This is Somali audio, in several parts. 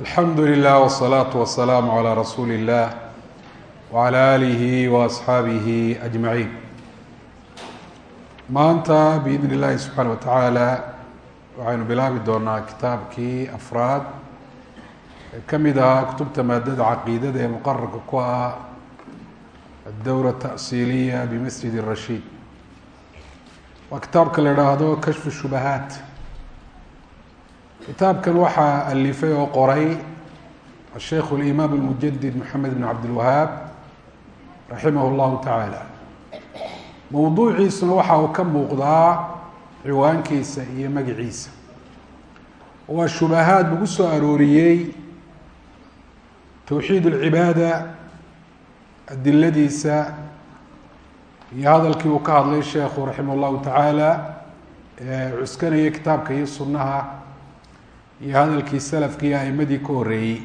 alxamdu لله wsalaatu والسلام calaa rasuuli الله وعلى آله وأصحابه أجمعين maanta biidni illaahi subxaana wa tacaala waxaynu bilaabi doonaa kitaabkii afraad. Ee ka mid ahaa kutubta maadada caqiidada ee muqararka ku ah addowra ata'siiliya bimasjid rashiid waa kitaabka la idhaahdo kashfu shubahaat kitaabkan waxaa alifay oo qoray asheikhu اlimaam اlmujadid moxamed bn cabdilwahaab raximah اllahu tacaala mowduuciisuna waxa uu ka muuqdaa ciwaankiisa iyo magiciisa waa shubahaad lagu soo arooriyey towxiid اlcibaada adiladiisa iyo hadalkii uu ka hadlay sheekhu raximah اllahu tacaala ee cuskanaya kitaabka iyo sunaha iyo hadalkii salafkii iyo aimadii ka horreeyey.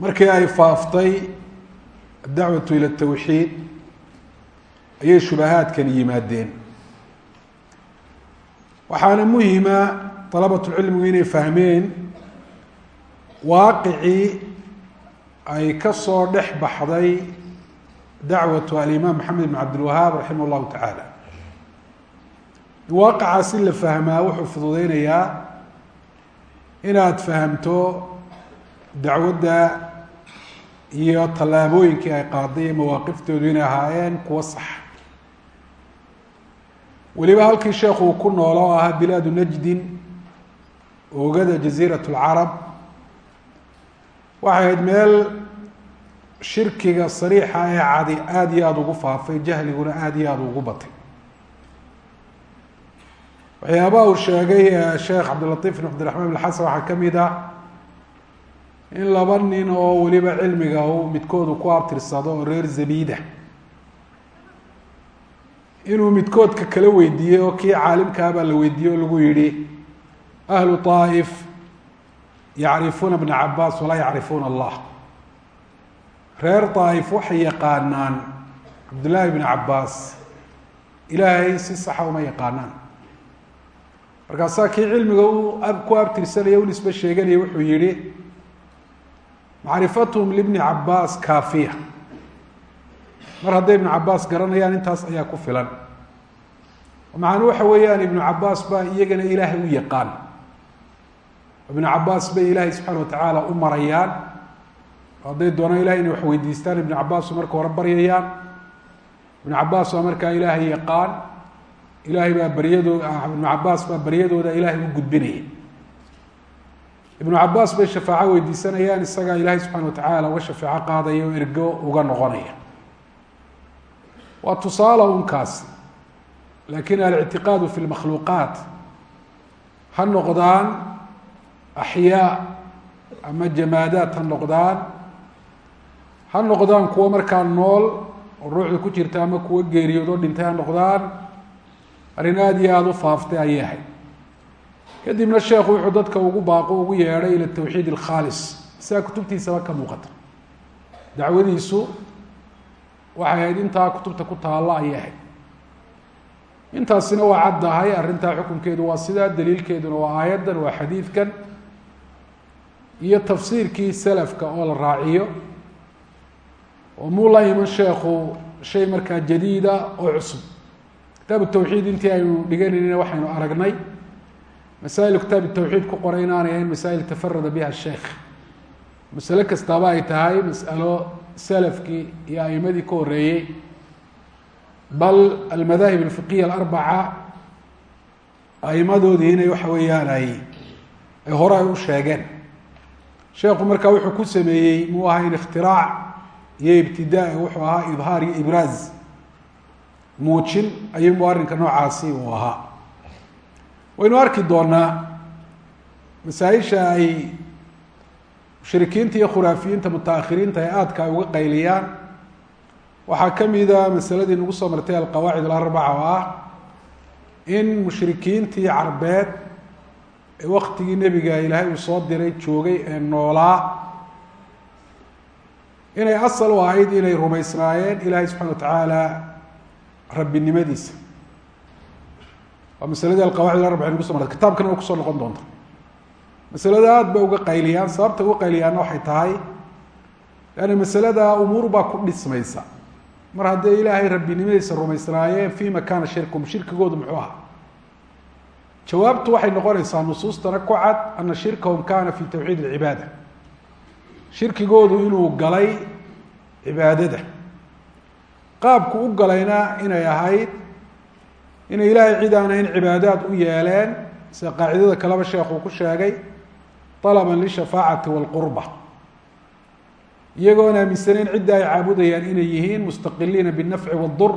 Markii ay faaftay addacwatu ila tawxiid ayay shubahaadkan yimaadeen. Waxaana muhima dalabatulcilmigu inay fahmeen waaqicii ay ka soo dhex baxday dacwatu alimaam maxamed bn cabdilwahaab raximah llahu tacaala waaqacaas in la fahmaa wuxuu fududeynayaa inaad fahamto dacwadda iyo tallaabooyinkii ay qaaday iyo mawaaqiftoodu inay ahaayeen kuwo sax. Weliba halkii sheekhu uu ku noolo oo ahaa bilaadu najdin oogada jaziirat lcarab waxay ahayd meel shirkiga sariixa ee cadi aada iyo aada ugu faafay jahliguna aada iyo aada ugu batay waxyaabaha uu sheegay sheekh cabdilatiif bn cabdiraxmaan bin xasan waxaa ka mid ah in laba nin oo weliba cilmiga uu midkoodu ku abtirsado oo reer zabida. Inuu midkoodka kala weydiiyey oo kii caalimkaabaa la weydiiyey oo lagu yihi ahlu طaa'if yacrifuuna bna cabaas walaa yacrifuuna allah. Reer طaa'if waxay yaqaanaan cabdullaahi bn cabaas ilaahay si saxa uma yaqaanaan markaasaa kii cilmiga u ku abtirsanaya u nisbe sheeganaya wuxuu yihi macrifatuhum libni cabaas kaafiya. Mar hadday ibnu cabaas garanayaan intaas ayaa ku filan. Macnuu waxa weeyaan ibnu cabaas baa iyagana ilaahay u yaqaan. Ibnu cabaas bay ilaahay subxaana watacaala u marayaan. Hadday doonaan ilahay inay wax weydiistaan ibnu cabaasu marka hore baryayaan. Ibnu cabaas waa markaa ilaahay yaqaan ilaahay baa baryadooda ibnu cabaas baa baryadooda ilaahay u gudbinaya ibnu cabaas bay shafaaco weydiisanayaan isagaa ilaahay subxana watacaala uga shafeeco qaadaya oo ergo uga noqonaya. Waa tusaale unkaasi laakin alictiqaadu fi lmakhluuqaat ha noqdaan axyaa ama jamaadaat ha noqdaan ha noqdaan kuwo markaa nool oo ruuxda ku jirta ama kuwo geeriyoodoo dhintay ha noqdaan arrin aada iyo aada u faaftay ayay ahayd. Kadibna sheekhu wuxuu dadka ugu baaqo ugu yeedhay ila tawxiid alkhaalis. Sidaa kutubtiisaba ka muuqata. Dacwadiisu waxay ahayd intaa kutubta ku taalla ayay ahayd. Intaasina waa caddahay arrintaa xukunkeedu waa sidaa daliilkeeduna waa aayaddan waa xadiidkan iyo tafsiirkii salafka oo la raaciyo. Oo muu la iman sheekhu shay markaa jadiida oo cusub kitaab tawxiid intii aynu dhiganayna waxaynu aragnay. Masaa'il kitaab tawxiid ku qoray inaanay ahayn masaa'il tafarada biha sheekh masale kastaaba ay tahay mas'alo salafkii iyo aimadii ka horreeyey. Bal almadaahib alfiqiya alarbaca aimadoodii inay waxa weeyaan ay ay hore ay u sheegeen. Sheekhu markaa wuxuu ku sameeyey muu ahayn ikhtiraac iyo ibtidaa wuxuu ahaa idhaar iyo ibraaz muujin ayuunbu arrinka noocaasi uu ahaa. Waynu arki doonaa masaa-isha ay mushrikiinta iyo khuraafiyiinta mutaakhiriinta ee aadka ay uga qayliyaan. Waxaa ka mida masaladii nagu soo martay alqawaacid alarbaca oo ah in mushrikiintii carbeed ee waktigii nebiga ilaahay uu soo diray joogay ee noolaa inay asal u ahayd inay rumaysnaayeen. Ilaahay subxana wa tacaala rabbinimadiisa. Waa masaladii alqawaacid alarbaca nagu so martay. Kitaabkana waa ku soo noqon doonta masalada aada bay uga qayliyaan. Sababta uga qayliyaanna waxay tahay leanna masalada umuur baa ku dhismaysa. Mar hadday ilaahay rabbinimadiisa rumaysnaayeen fima kaana shirkum shirkigoodu muxuu ahaa? Jawaabtu waxay noqonaysaa nusuustana ku cad ana shirkahum kana fi tawxiid alcibaada shirkigoodu inuu galay cibaadada qaabku u galayna inay ahayd inay ilaahay cid aan cibaadaad u yeeleen sida qaacidada kaleba sheekuu ku sheegay alaban lishafaacati waalqurba iyagoon aaminsanayn cidda ay caabudayaan inay yihiin mustaqiliina biاnafci wاdur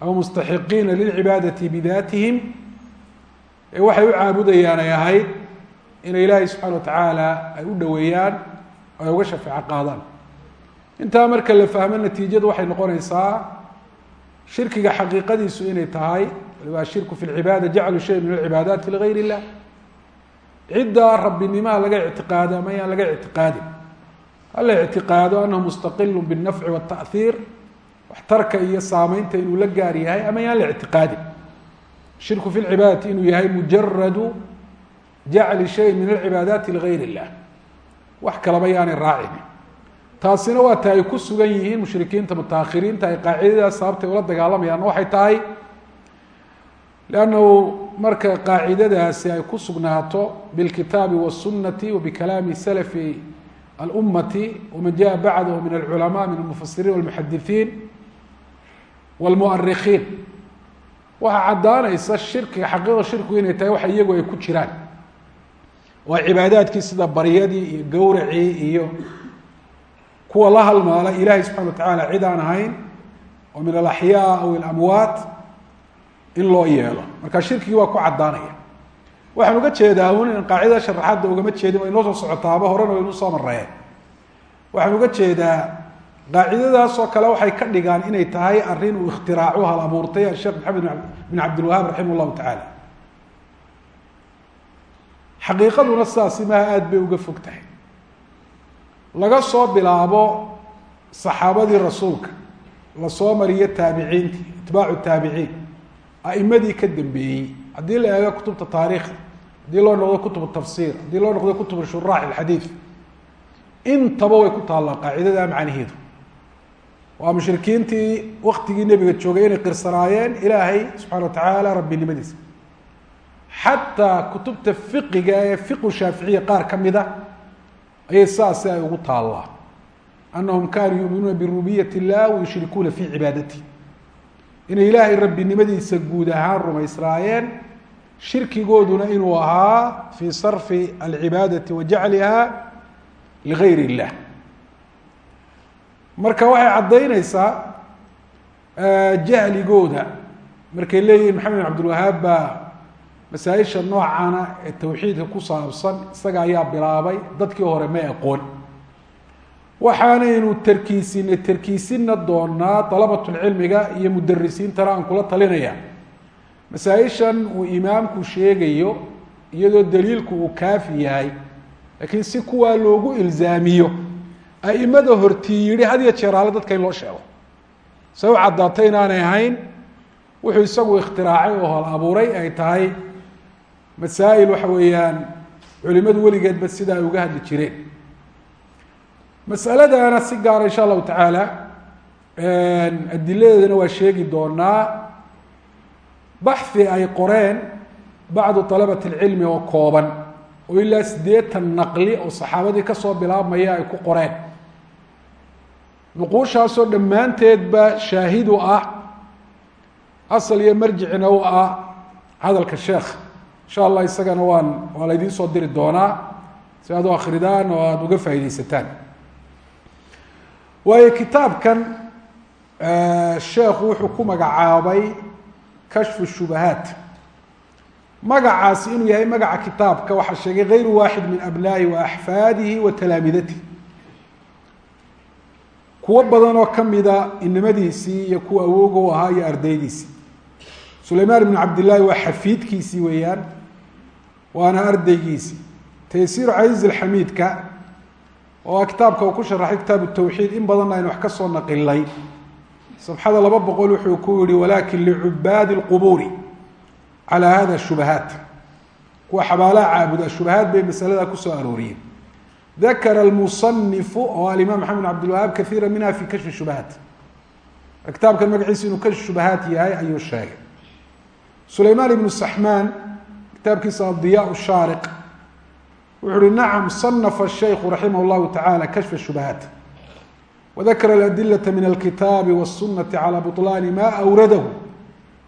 aw mustaxiqiina lilcibaadati bidatihim ee waxay u caabudayaan ay ahayd inay ilaahay subxana watacaala ay u dhoweeyaan ay uga shafeeco qaadaan intaa marka la fahmo natiijadu waxay noqonaysaa shirkiga xaqiiqadiisu inay tahay waa shirku fi lcibaada jaclu shay min alcibaadaati ligayr illah ciddaa rabbinimaha laga ictiqaado ama yaan laga ictiqaadin hala ictiqaado anahu mustaqilu biاnafci wاtaأhiir waxtarka iyo saameynta inuu la gaar yahay ama yaan la ictiqaadin shirku fi lcibaadati inuu yahay mujaradu jacli shay min alcibaadaati ligayr illah wax kalaba yaanay raacin taasina waa ta ay ku sugan yihiin mushrikiinta mutaahiriinta ay qaacidadaas sababtay ula dagaalamayaan waxay tahay lannahu marka qaacidadaasi ay ku sugnaato bilkitaabi wasunati wabikalaami salafi alummati waman jaa bacdahu min alculamaa min almufasiriin walmuxadisiin wlmuarikhiin waxaa caddaanaysa shirkiga xaqiiqda shirkigu inay tahay waxa iyagu ay ku jiraan. Oo cibaadaadkii sida baryadii iyo gawracii iyo kuwa la halmaala ilahay subxana wa tacaala cid aan ahayn oo min alaxyaa aw ilamwaat in loo yeelo. Marka shirkigii waa ku caddaanaya. Waxaan uga jeedaa un in qaacidada sharaxaadda ugama jeedin way inoo soo socotaaba horena waynu soo mareen waxaan uga jeedaa qaacidadaasoo kale waxay ka dhigaan inay tahay arrin uu ikhtiraacu hal abuurtay asheekh maxamed bin cabdilwahaab raximah llahu tacaala. Xaqiiqaduna sidaasi maha aada bay uga fog tahay laga soo bilaabo saxaabadii rasuulka la soo mariyo taabiciintii itbaacu taabiciin aimadii ka dambeeyey. Haddii la eego kutubta taariikhda haddii loo noqdo kutub tafsiir haddii loo noqdo kutub shuraax ilxadiid intaba way ku taallaa qaacidada macnaheedu waa mushrikiintii waktigii nebiga joogay inay qirsanaayeen ilaahay subxana wa tacaala rabbinimadiisa. Xataa kutubta fiqiga ee fiqu shaaficiya qaar ka mid a ayay saasi ay ugu taallaa anahum kaanuu yuuminuuna birububiyat illah wayushrikuuna fii cibaadati. Inay ilaahay rabbinimadiisa guud ahaan rumaysnaayeen shirkigooduna inuu ahaa fii sarfi alcibaadati wa jacliha ligayr illah. Marka waxay caddaynaysaa jahligooda. Markay leeyihiin maxamed bin cabdilwahaab baa masaa-isha noocana ee tawxiidka ku saabsan isaga ayaa bilaabay dadkii hore may aqoon. Waxaanaynu tarkiisinay tarkiisina doonaa dalabatulcilmiga iyo mudarisiintana aan kula talinaya masaa-ishan uu imaamku sheegayo iyadoo daliilku uu kaafi yahay laakiin si kuwaa loogu ilzaamiyo aimada hortii yihi had iyo jeer ale dadka in loo sheego. Say u caddaatay inaanay ahayn wuxuu isagu ikhtiraacay oo hol abuuray ay tahay masaa'il waxa weeyaan culimadu weligeedba sida ay uga hadli jireen. Masaladana si gaara insha allahu tacaala adiladeedana waa sheegi doonaa baxi ay qoreen bacdu طalabati اlcilmi oo kooban oo ilaa siddeetan naqli oo saxaabadii ka soo bilaabmaya ay ku qoreen. Nuquushaasoo dhammaanteedba shaahid u ah asal iyo marjicina u ah hadalka sheekh insha allah isagana waan waa la idiin soo diri doonaa. Si aad u akridaan oo aada uga faaideysataan waayo kitaabkan sheekhu wuxuu ku magacaabay kashfu shubahaat. Magacaasi inuu yahay magaca kitaabka waxaa sheegay gayru waaxid min abnaa'i wa axfaadihi wa talaamidatihi kuwo badan oo kamida inimadiisii iyo kuwa awooga u ahaa iyo ardaydiisii. Sulaymaan ibn cabdillaahi waa xafiidkiisii weeyaan waana ardaygiisii taysiiru casiiz alxamiidka oo kitaabka uu ku sharaxay kitaabu tawxiid in badanna aynu wax ka soo naqilay sabxada laba boqol wuxuu ku yihi walakin licubaadi اlqubuuri calى hada shubahaat. Kuwa xabaalaha caabuda shubahaad bay masaladaa ku soo arooriyeen. Dakara almusanifu oo alimaam maxamed bin abdilwahaab kaiira minha fi kashfi shubahaat. Kitaabkan magaciisa inuu kashfi shubahaat yahay ayuu sheegay. Sulaymaan ibnu saxmaan kitaabkiisa adiya shaariq wuxu uhi nacam صanafa الshayku raximah اllahu tacala kashfa shubahaat wadakara aladilata min alkitaabi wالsunati calى buطlaani ma awradahu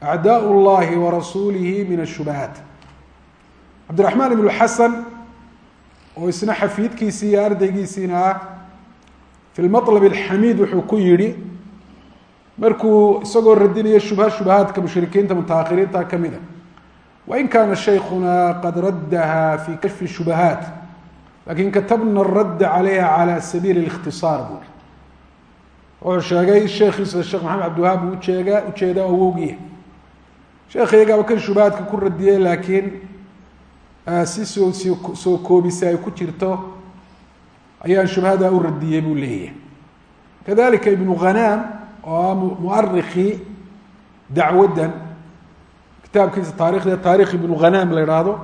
acdaء اllahi warasuulihi min الshubahaat cabdiraxmaan ibnu xasan oo isna xafiidkiisii iyo ardaygiisiina ah fi lmaطlab اlxamiid wuxuu ku yihi markuu isagoo radinaya shubha shubahaadka mushrikiinta mutaahiriinta kamida wain kaana shaykuna qad raddaha fi kashfi shubahaat lakin katabna radda calayha calى sabiili اlاkhtisaar buuri wuxuu sheegay sheekhiisa sheekh maxamed cabdiwahaab uu ujeega ujeeda awowgiia sheekh iyagaaba kan shubahaadka ku radiyey laakiin si soo soo koobisa ay ku jirto ayaan shubhadaa u radiyey buu leeyahay kadalika ibnu khanaam oo ah muarikii dacwaddan kitaabkiisa taarikhda taarikh ibnu khanaam la idhaahdo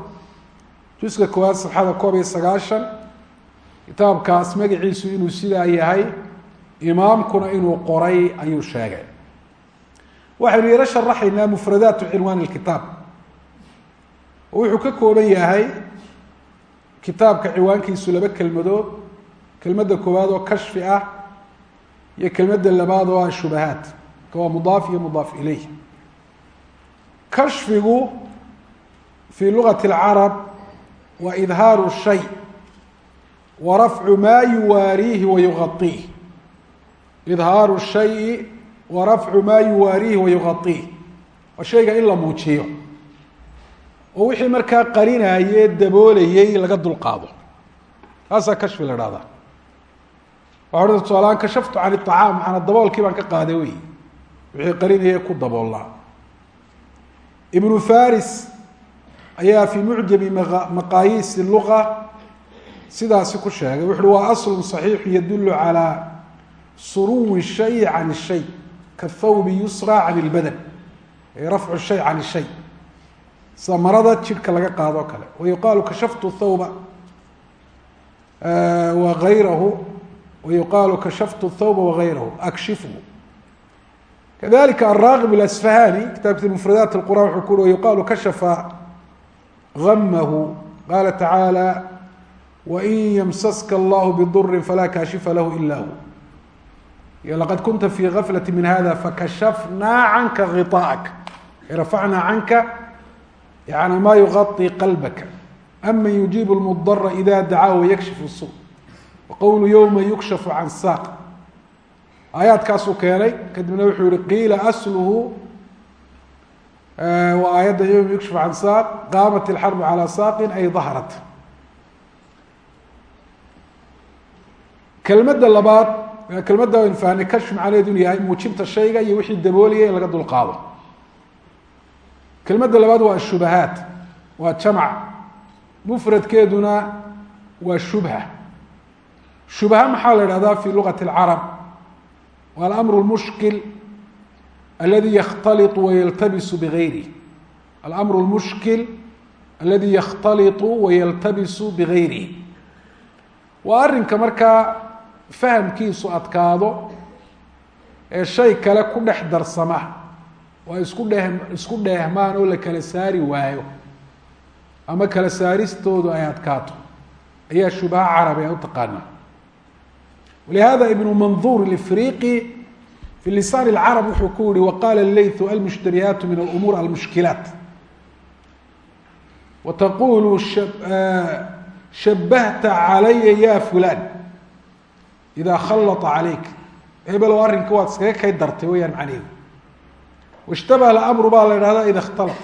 juska koowaad safxada koob iyo sagaashan kitaabkaas magaciisu inuu sidaa yahay imaamkuna inuu qoray ayuu sheegay. Waxaynu yaro sharaxaynaa mufradaatu cinwaan ilkitaab oo wuxuu ka kooban yahay kitaabka ciwaankiisu laba kelmadood kelmadda koowaad oo kashfi ah iyo kelmadda labaad oo ah shubahaat ka waa mudaaf iyo mudaaf ilayh kashfigu fii lugati اlcarab waa idhaaru shay wa rafcu maa yuwaariihi wa yuaiih idhaaru shayi wa rafcu maa yuwaariihi wa yughaiih waa shayga in la muujiyo. Oo wixii markaa qarinaye daboolayey laga dulqaado. Taasaa kashfi la dhahdaa waa odhan tusaalahaan kashaftu can iطacaam macanaa daboolkii baan ka qaaday wey wixii qarinaye ku daboolnaa ibnu faris ayaa fii mucjabi maqaayiis luqa sidaasi ku sheegay. Wuxu uhi waa aslun saxiixu yadullu calaa suruwi shay can shay kathawbi yusra can ilbadan ay rafcu shay can shay. Sida marada jidhka laga qaado kale. Wayuqaalu kashaftu thawba wa gayrahu wayuqaalu kashaftu thawba wagayrahu akshifu kadalika araqib asfahani kitaabkiisa mufradaat quraan wuxuu ku ui yuqaalu kashafa amahu qaala tacaala wain ymsaska allahu biduri falaa kaashifa lahu ila hu. Iyo laqad kunta fi gaflati min hada fakashafnaa canka iaaka rafacnaa canka yani ma yuqaطi qalbaka. Aman yujiib lmudara ida dacaa wayakshifu su waqowlu ywma yukshafu can saaq aayaadkaasuu keenay kadibna wuxuu yihi qiila asluhu waa aayadda yowm yukshif can saaq qaamat ilxarbu calaa saaqin ay dahrat kelmadda labaad kelmadda waynu fahnay kashf macnaheedu inu yahay muujibta shayga iyo wixii daboolaya in laga dulqaado. Kelmadda labaad waa ashubahaat waa jamac. Mufradkeeduna waa shubha. Shubha maxaa la idhahdaa fi lugati alcarab alamru lmushkil aladi yakhtaliطu wayaltabisu bigayri alamru lmushkil aladi yakhtaliطu wayaltabisu bigayrihi waa arrinka markaa fahamkiisu adkaado ee shay kale ku dhex darsama waa isku dheh isku dheehmaan oo la kala saari waayo ama kala saaristoodu ay adkaato ayaa shubha carabi ay u walihada ibnu manduur ifriqi fi lisaan اlcarab wuxuu ku yihi waqala leytu almushtariyaat min alumuur almushkilaat wa taqulu shabahta calaya ya fulan idaa khalaa calayk hebelow arrinka waad iskaga kay dartay weyaan macnehedu washtabaha alamru baa la idhahdaa ida اkhtalaf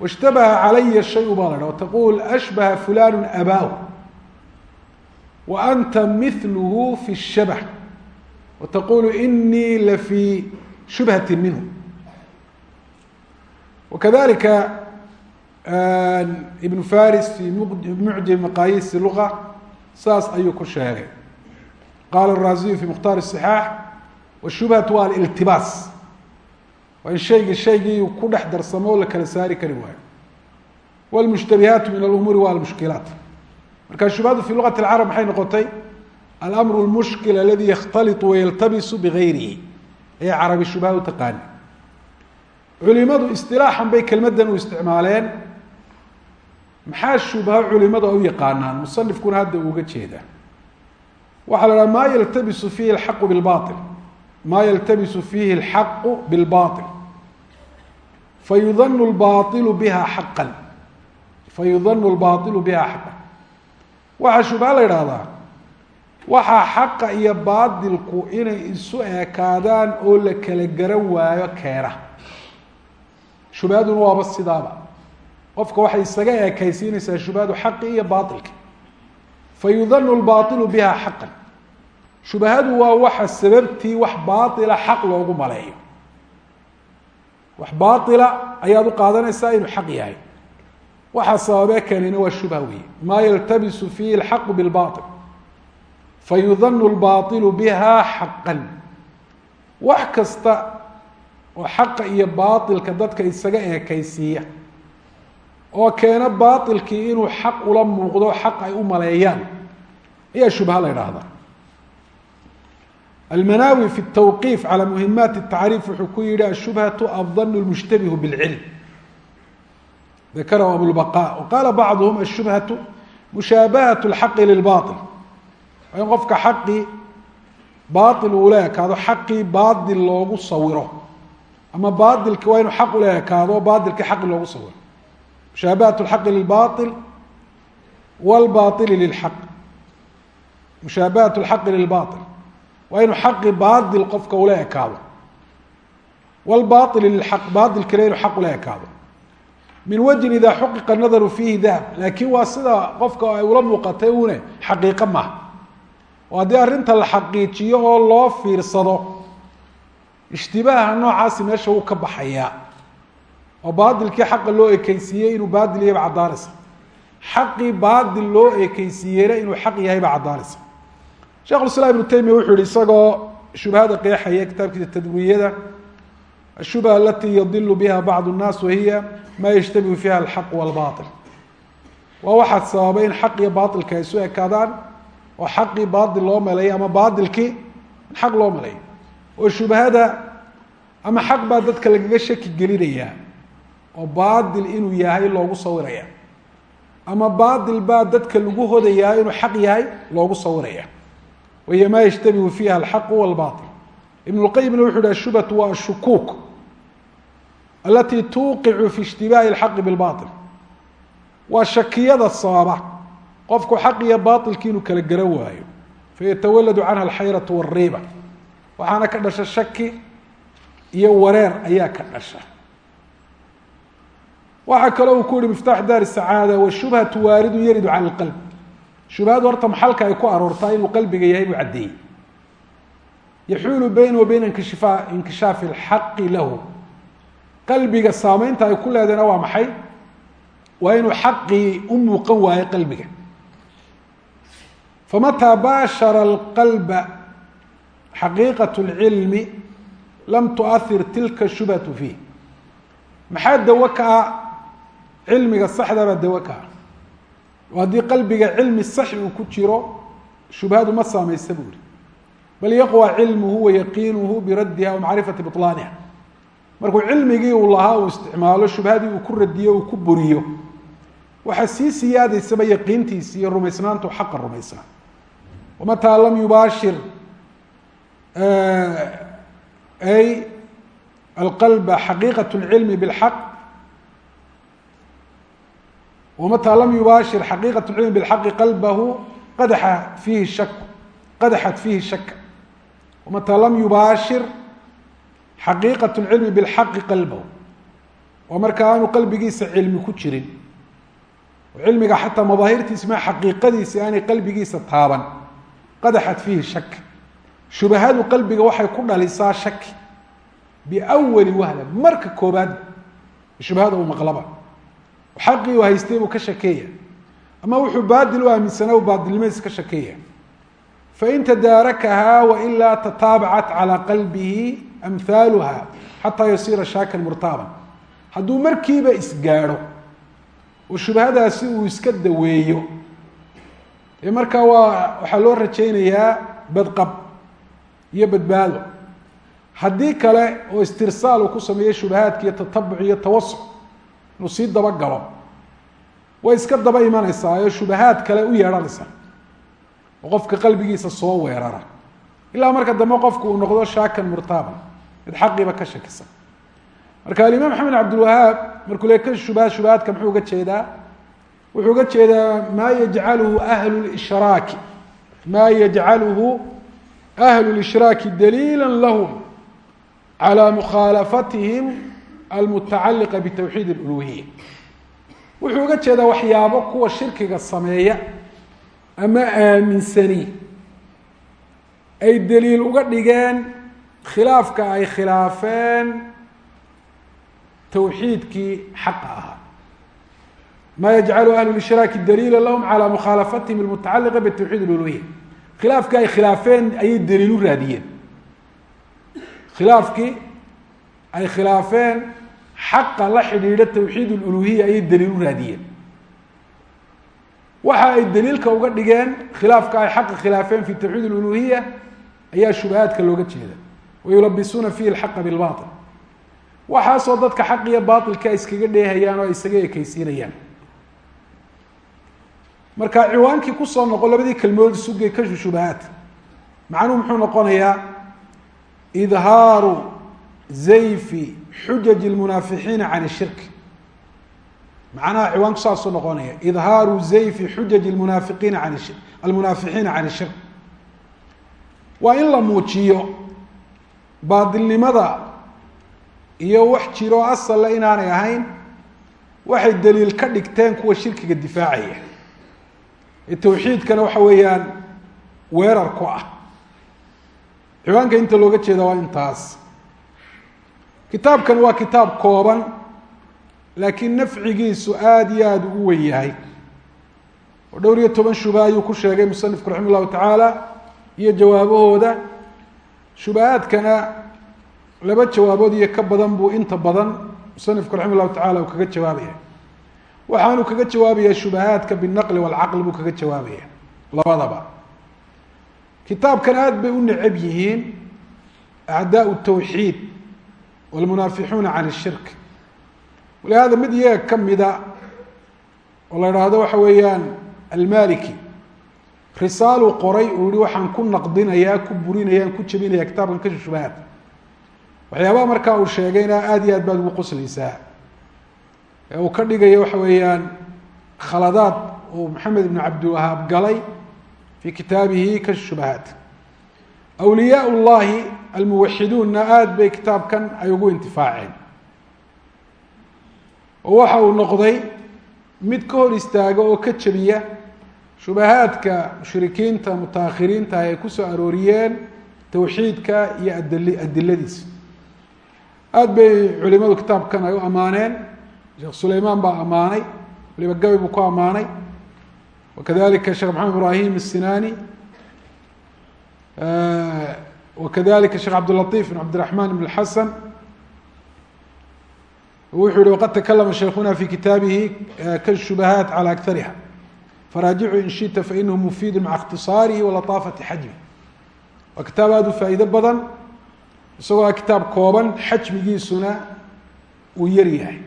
washtabaha calaya shayu baa la ashbaha fulanu abaahu wa anta milhu fi الshabh wataqulu inii la fii shubhati minhu wakadalika ibn faris fi mucjam maqayis luga saas ayuu ku sheegay qala الraziyu fi mukhtaar الصixaax washubhatu waa aliltibaas waa in shaygii shaygii ku dhex darsamo oo la kala saari kari waayo wlmushtabihaatu min alumuuri wa almushkilaat marka shubhadu fi luqati اlcarab maxay noqotay? Almru lmushkil aladi yakhtaliط wayaltabisu bigayrihi ayay carabi shubha u taqaani culimadu isilaaxan bay kelmadan u isticmaaleen. Maxaa shubha culimadu ay u yaqaanaan? Musanifkuna hadda uga jeeda waxaa la ma yaltabisu fiihi alxaqu bilbail ma yaltabisu fiihi alxaqu bilbail fayudanu lbailu biha xaqan fayudanu lbaailu biha xaqan waxaa shubha la idhaahdaa waxaa xaqa iyo baatilku inay isu ekaadaan oo la kala garan waayo keena. Shubhaduna waaba sidaaba. Qofka waxay isaga ekaysiinaysaa shubhadu xaqi iyo baailka fayudanu lbailu biha xaqan. Shubhadu waa waxa sababtii wax baaila xaq loogu maleeyo. Wax baaila ayaad u qaadanaysaa inuu xaq yahay waxaa sababee keenayna waa shubha weeye. Maa yaltabisu fiihi alxaqu bilbail fayudanu lbailu biha xaqan. Wax kasta oo xaqa iyo baailka dadka isaga eekaysiiya oo keena baailkii inuu xaq ula muuqdo xaq ay u maleeyaan ayaa shubha la idhaahdaa almanaawi fi tawqiif calى muhimaati tacriif wuxuu ku yihi ashubhatu adanu lmushtabihu bilcilm abulbaqa waqaala bacduhum ashubhatu mushaabahat lxaqi lilbail waa in qofka xaqii baail uula ekaado xaqii baail loogu sawiro ama baailki waa inuu xaq ula ekaado baailkii xaqi loogu sawiro mushaabahat lxaqi lilbail wlbaili lilxaq mushaabahat lxaqi lilbail waa inuu xaqi baail qofka ula ekaado wlbaili lilaq baailkina inuu xaq ula ekaado min wajhin idaa xuqiqa nadaru fiihi dahab. Laakiin waa sida qofka ay ula muuqatay uune xaqiiqo maaha oo haddii arrinta la xaqiijiyo oo loo fiirsado ishtibaaha noocaasi meesha wuu ka baxayaa oo baadilkii xaqa loo ekeysiiyey inuu baadil yahayba caddaanaysa xaqii baadil loo ekeysiiyeyna inuu xaq yahayba caddaanaysa sheekhulislaam ibnu taymiya wuxuu yihi isagoo shubhada qeexaya kitaabkiisa tadwiyada الshubهة alati yadil biha bعض الناas wahiya ma yشhtabihu fiha الxaq والbaطل waa waxaad sababay in xaq iyo baطilka ay isu ekaadaan oo xaqii baطil loo maleeyo ama baطilkii xaq loo maleeyo oo shubhada ama xaq baa dadka lagaga shaki gelinayaa oo baطil inuu yahay loogu sawiraya ama baطil baa dadka lagu hodayaa inuu xaq yahay loogu sawiraya wahiy ma yshtabihu fiiha alxaq wاlbaطil ibn اlqayimna wuxu yhi ashubhatu waa ashukuuk alatii tuuqicu fi ishtibaahi اlxaqi bilbail waa shakiyada sababa qofku xaq iyo baailki inuu kala garan waayo. fayatawaladu canha alxayratu wاriiba waxaana ka dhasha shaki iyo wareer ayaa ka dhasha. waxaa kaloo uu ku yihi miftaax daar sacaada washubhatu waaridu yaridu cala alqalb. shubhadu horta maxalka ay ku aroortaa inuu qalbiga yahay buu caddeeyey yaxuulu bayna wa bayna inkishifa inkishaafi alxaqi lahu qalbiga saameynta ay ku leedahayna waa maxay waa inuu xaqii u muuqan waayo qalbiga famataa baashara alqalba xaqiiqat اlcilmi lam tuahir tilka shubhatu fiih maxaa dawo ka ah cilmiga saxda baa dawo ka ah oo haddii qalbiga cilmi saxi uu ku jiro shubhadu ma saamaysa buu ihi bal yaqwى cilmuhu wayaqiinuhu biraddiha wa macrifati biطlaaniha markuu cilmigii uu lahaa uu isticmaalo shubhadii uu ku radiyo uu ku buriyo. Waxa sii siyaadaysaba yaqiintiisi iyo rumaysnaantu xaqa rumaysnaa wamataa lam yubaashir ay alqalba xaqiiqat اlcilmi bاlxaq wamataa lam yubaashir xaqiiqat lcilmi bilxaqi qalbahu qadaxa fiihi shak qadaxat fiihi shaka wamataa lam yubaashir xaqiiqat lcilmi bilxaqi qalbahu. Waa marka aanu qalbigiisa cilmi ku jirin. Cilmiga xataa madaahirtiisi ma xaqiiqadiisi aanay qalbigiisa taaban. Qadaxat fiihi shak shubahadu qalbiga waxay ku dhalisaa shaki biwali wahla marka koobaad shubahada uu maqlaba xaqii uu haystay buu ka shakeeya. Ama wuxuu baadil u aaminsanaa u baadilnimadiisa ka shakeeya. Fain tadaarakahaa wailaa amhaaluha xataa yasiira shaakan murtaaban hadduu markiiba isgaadho oo shubhadaasi uu iska daweeyo dee markaa waa waxaa loo rajaynayaa badqab iyo badbaado haddii kale oo istirsaal uu ku sameeyo shubahaadka iyo tatabuc iyo tawasuc inuu sii dabagalo way iska daba imanaysaa oo shubahaad kale u yeedhanaysaa oo qofka qalbigiisa soo weerara ilaa marka dambe qofku uu noqdo shaakan murtaaban mid xaqiiba ka shakisan marka alimaam maxamed cabdilwahaab markuu le ka shubaha shubahaadka muxuu uga jeedaa? Wuxuu uga jeedaa maa yajcaluhu ahlu lishraaki maa yajcaluhu ahlu lishraaki daliila lahum calى mukhaalafatihim almutacaliqa bitawxiid اluluhiya wuxuu uga jeedaa waxyaabo kuwa shirkiga sameeya ama aaminsani. Ay daliil uga dhigeen khilaafka ay khilaafeen tawxiidkii xaqa ahaa. Ma yajcalu ahlu lishraaki daliila lahum calaa mukhaalafatihim almutacaliqa bitawxiid luluhiya khilaafkii ay khilaafeen ayay daliil u raadiyeen. Khilaafkii ay khilaafeen xaqa la xidhiidha tawxiid luluhiya ayay daliil u raadiyeen. Waxa ay daliilka uga dhigeen khilaafka ay xaqa khilaafeen fi tawxiid aluluhiya ayaa shubahaadka looga jeeda wayulabisuuna fihi alxaqa bilbail waxaasoo dadka xaq iyo baailka iskaga dheehayaan oo isaga ekeysiinayaan marka ciwaankii ku soo noqo labadii kelmadood isugey kashu shubahaat macnuhu muxuu noqonayaa idhaaru zayfi xujaji lmunaafixiina can ishirki macnaha ciwaanku saasuu noqonaya idhaaru zayfi xujaji munaafiqiina an almunaafixiina can ishirk waa in la muujiyo baadilnimada iyo wax jiroo asalla inaanay ahayn waxay daliil ka dhigteen kuwa shirkiga difaacaya. Ee tawxiidkana waxa weeyaan weerar ku ah. Ciwaanka inta looga jeeda waa intaas. Kitaabkan waa kitaab kooban laakiin nafcigiisu aada iyo aada u wen yahay. Oo dhowr iyo toban shuba ayuu ku sheegay musanifku raxima llahu tacaala iyo jawaabahooda shubahaadkana laba jawaabood iyo ka badan buu inta badan musanifku raxima llahu tacala uu kaga jawaabaya waxaanu kaga jawaabaya shubahaadka binaqli walcaqli buu kaga jawaabaya labadaba. Kitaabkan aada bay u necab yihiin acdaau tawxiid walmunaafixuuna can shirk. Walihada mid iyaga kamida oo la idhaahdo waxa weeyaan almaliki risaaluu qoray uu yihi waxaan ku naqdinayaa ku burinayaan ku jebinaya kitaabkan kashu shubahaad waxyaabaha markaa uu sheegayna aada iyo aad baad ugu qoslaysaa ee uu ka dhigayo waxa weeyaan khaladaad uu maxamed ibnu cabdiwahaab galay fi kitaabihi kashu shubahaat awliyaa llahi almuwaxiduunna aada bay kitaabkan ay ugu intifaaceen. Oo waxa uu noqday mid ka hor istaaga oo ka jebiya shubahaadka mushrikiinta mutaahiriinta ay ku soo arooriyeen tawxiidka iyo adl adiladiisa aada bay culimadu kitaabkan ay u ammaaneen. Sheekh sulaymaan baa ammaanay waliba gabi buu ku ammaanay. Wakadalika sheekh maxamed ibraahim asinaani wakadalika sheekh cabdilaiif ibn cabdiraxman ibn xasan wuxuu yihi waqad takalama sheikhuna fi kitaabihi kashubahaat calى akariha faraajicu in shita fainahu mufiidu maca ikhtisaarihi walataafati xajmi waa kitaab aada u faa'iido badan isagoo kitaab kooban xajmigiisuna uu yaryahay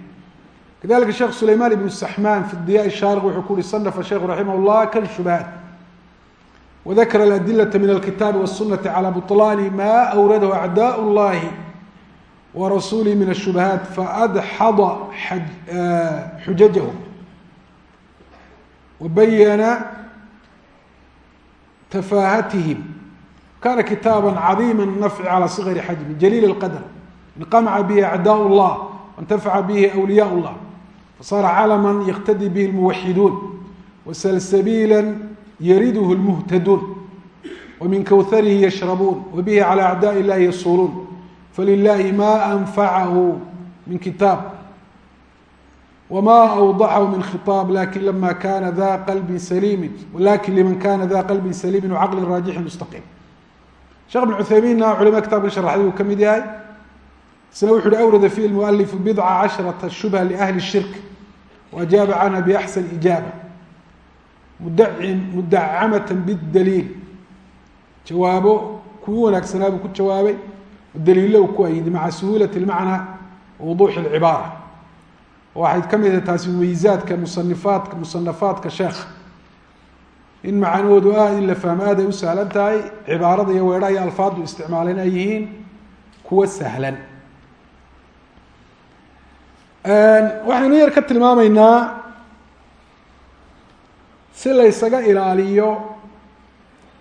kadalika sheekh sulaymaan ibnu saxmaan fi diya shaariq wuxuu ku uhi sanafa sheikhu raximah llah kan shubahat wadakara aladilata min alkitaabi wasunati calaa buطlaani ma awradahu acdaa llahi warasuulihi min ashubahaat faadxada xujajahu wabayana tafaahatihim kana kitaaba cadiima nafci calى صغri xajmi jaliil اlqadr inqamca bihi acdaء اllah waاntafaca bihi awliyaء اllah fasaara calama yqtadi bihi اlmuwaxiduun wasalsabiila yariduhu اlmuhtaduun wamin kawharihi yashrabuun wabihi calى acdaء اllahi yasuuluun flilahi ma anfacahu min kitaab wma awdacahu min khiaab laakiin lama kana da qalbin saliimi laakiin liman kana da qalbin saliimin wacaqlin raajixin mustaqim sheekh ibn cuthaymiinna culimada kitabka sharaxday uu ka mid yahay isna wuxu uhi awrada fi lmualifu bidca casharata shubha liahli shirk waajaaba canha biaxsan ijaaba mudaci mudacamata bidaliil jawaabo kuwi wanaagsanaa buu ku jawaabay daliilo u ku ayidi maca suhuulati lmacna wuduuxi lcibaara waxay ka mid taasi weyzaadka musanifaadka musanafaadka sheekh. In macaanahoodu ah in la fahmo aaday u sahlan tahay cibaarada iyo weedhaha iyo alfaadu isticmaaleen ay yihiin kuwa sahlan. Waxaynu yar ka tilmaamaynaa si la ysaga ilaaliyo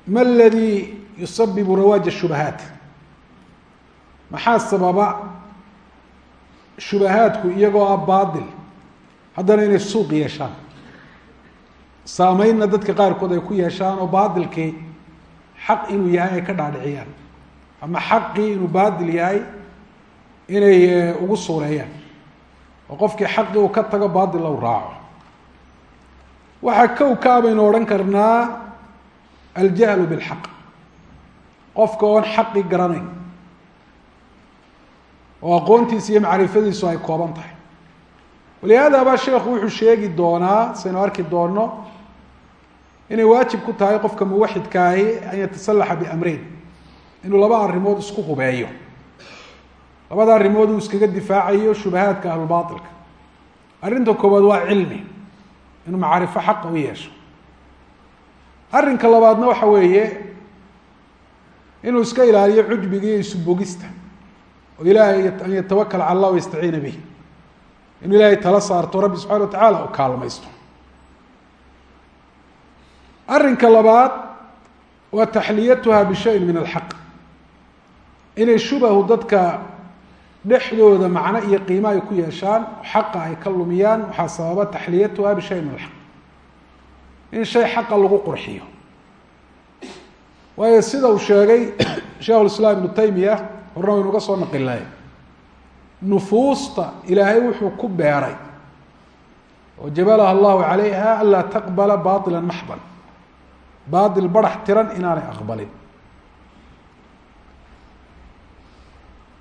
ma ladii yusabibu rawaaja shubahaat maxaa sababa shubahaadku iyagoo ah baadil haddana inay suuq yeeshaan. Saameynna dadka qaarkood ay ku yeeshaan oo baadilkii xaq inuu yahay ay ka dhaadhiciyaan ama xaqii inuu baadil yahay inay ugu suureeyaan. Oo qofkii xaqii uu ka tago baadil u raaco. Waxaa kow kaa baynu odhan karnaa aljahlu bilxaq qofka oon xaqii garanayn oo aqoontiisa iyo macrifadiisu ay kooban tahay. Walihaada baa sheekhu wuxuu sheegi doonaa saynu arki doono inay waajib ku tahay qofka muwaxidkaahi an yatasalaxa biamreyn inuu laba arrimood isku hubeeyo. Labada arrimood uu iskaga difaacayo shubahaadka ahlulbailka arrinta koowaad waa cilmi inuu macrifo xaqa u yeesho. Arrinka labaadna waxa weeye inuu iska ilaaliyo cujbiga iyo isubogista oo ilaahay an yatawakal cala allah wayastaciina bih inuu ilaahay tala saarto rabbi subxana wa tacaala oo kaalmaysto. Arrinka labaad waa taxliyatuha bishayin min alxaq. Inay shubahu dadka dhexdooda macno iyo qiimo ay ku yeeshaan xaqa ay ka lumiyaan waxaa sababa taxliyatuha bishayin min alxaq. In shay xaqa lagu qurxiyo. Waayo sida uu sheegay sheikh lislaam ibnu taymiya horna waynu uga soo naqilnay nufuusta ilaahay wuxuu ku beeray. Oo jabalaha allahu calayha anlaa taqbala baila maxdan baail barax tiran inaanay aqbalin.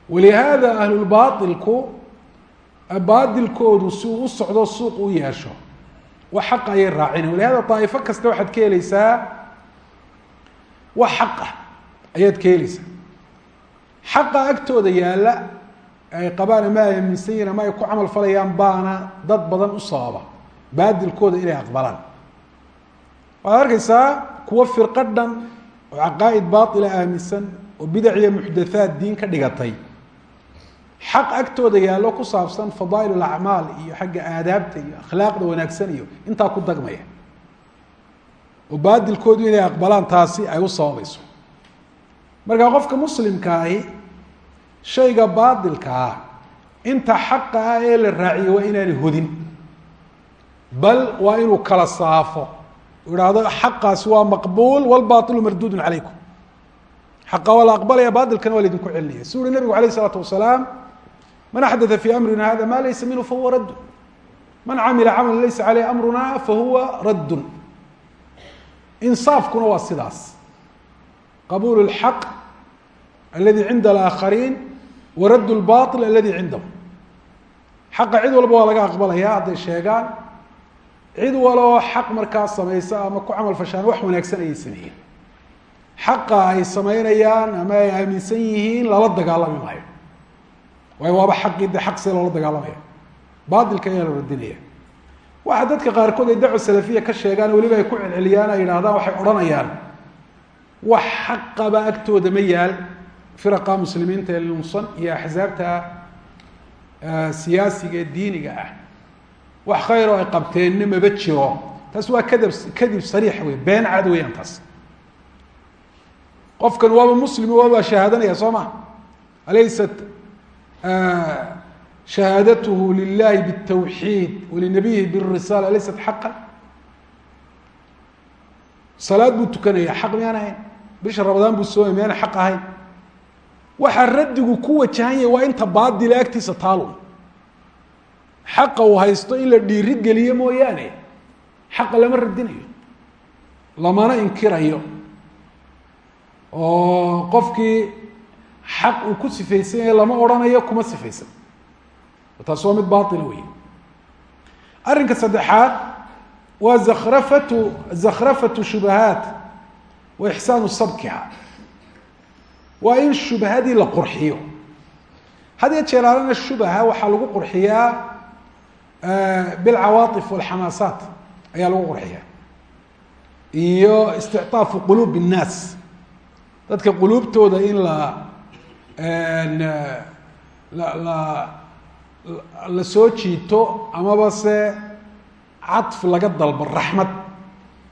Walihaada ahlulbaailku baadilkoodu si uu u socdo suuq u yeesho. Wax xaqa ayay raacina walihada daa'ifo kasta waxaad ka helaysaa wax xaqa ayaad ka helaysaa xaqa agtooda yaalla ay qabaan ama ay aaminsan yihiin ama ay ku camal falayaan baana dad badan u sababa. Baadilkooda inay aqbalaan. Waxaad arkaysaa kuwo firqo dhan oo caqaa'id baatila aaminsan oo bidac iyo muxdathaad diin ka dhigatay. Xaq agtooda yaallo ku saabsan fadaa'il alacmaal iyo xagga aadaabta iyo akhlaaqda wanaagsan iyo intaa ku dagmaya. Oo baadilkoodu inay aqbalaan taasi ay u sababayso marka qofka muslimka ahi shayga baadilka ah inta xaqa ah ee la raaciyo waa inaanay hodin bal waa inuu kala saafo. Ihahdo xaqaasi waa maqbuul wlbaailu marduudun calaykum. Xaqa waa la aqbalaya bailkana waa laydinku celinaya si uhi nabigu alayh isalaatu wasalaam man axdaa fi amrina hada ma laysa minhu fahuwa raddun. Man camila camala laysa caleyh amruna fahuwa raddun. Insaafkuna waa sidaas. Qabuul اlxaq aladi cinda alaakhariin wa radd اlbail aladi cindahum xaqa cid walba waa laga aqbalaya hadday sheegaan cid waloo xaq markaa samaysa ama ku camal fashaan wax wanaagsan ayay sameeyeen xaqa ay samaynayaan ama ay aaminsan yihiin lala dagaalami maayo waayo waaba xaqii de xaq see loola dagaalamaya baatilka ayaa la radinaya waxa dadka qaarkood ay dacwa salafiya ka sheegaan weliba ay ku celceliyaan ay yidhahdaan waxay odhanayaan wax xaqaba agtooda ma yaal firaqa muslimiinta ee lunsan iyo axsaabta siyaasiga ee diiniga ah. Wax khayr ay qabteenna maba jiro. Taas waa kadab kadib sariix wey been cad weeyaan taas. Qofkan waaba muslim waabaa shahaadanaya soo ma? Alaysat shahaadatuhu lilahi bالtawxiid walinabiyihi birisala alaysat xaqa salaad buu tukanaya xaq miyaan ahayn? Bisha ramadaan buu soomay miyaan xaq ahayn? Waxaa raddigu ku wajahan yahay waa inta baadila agtiisa taalun xaqa uu haysto in la dhiiri geliyo mooyaane xaqa lama radinayo lamana inkirayo. Oo qofkii xaq uu ku sifaysan yahay lama odhanayo kuma sifaysan. Taasi waa mid baila wey arrinka saddexaad waa zakrafatu zakhrafatu shubahaat wa ixsaanu sabkiha waa in shubhadii la qurxiyo had iyo jeeraalana shubha waxaa lagu qurxiyaa eh, bilcawaaif walxamaasaat ayaa lagu qurxiyaa iyo isticaafu quluub الnaas dadka quluubtooda in eh, la la la soo jiito amaba se cadf laga dalbo raxmad.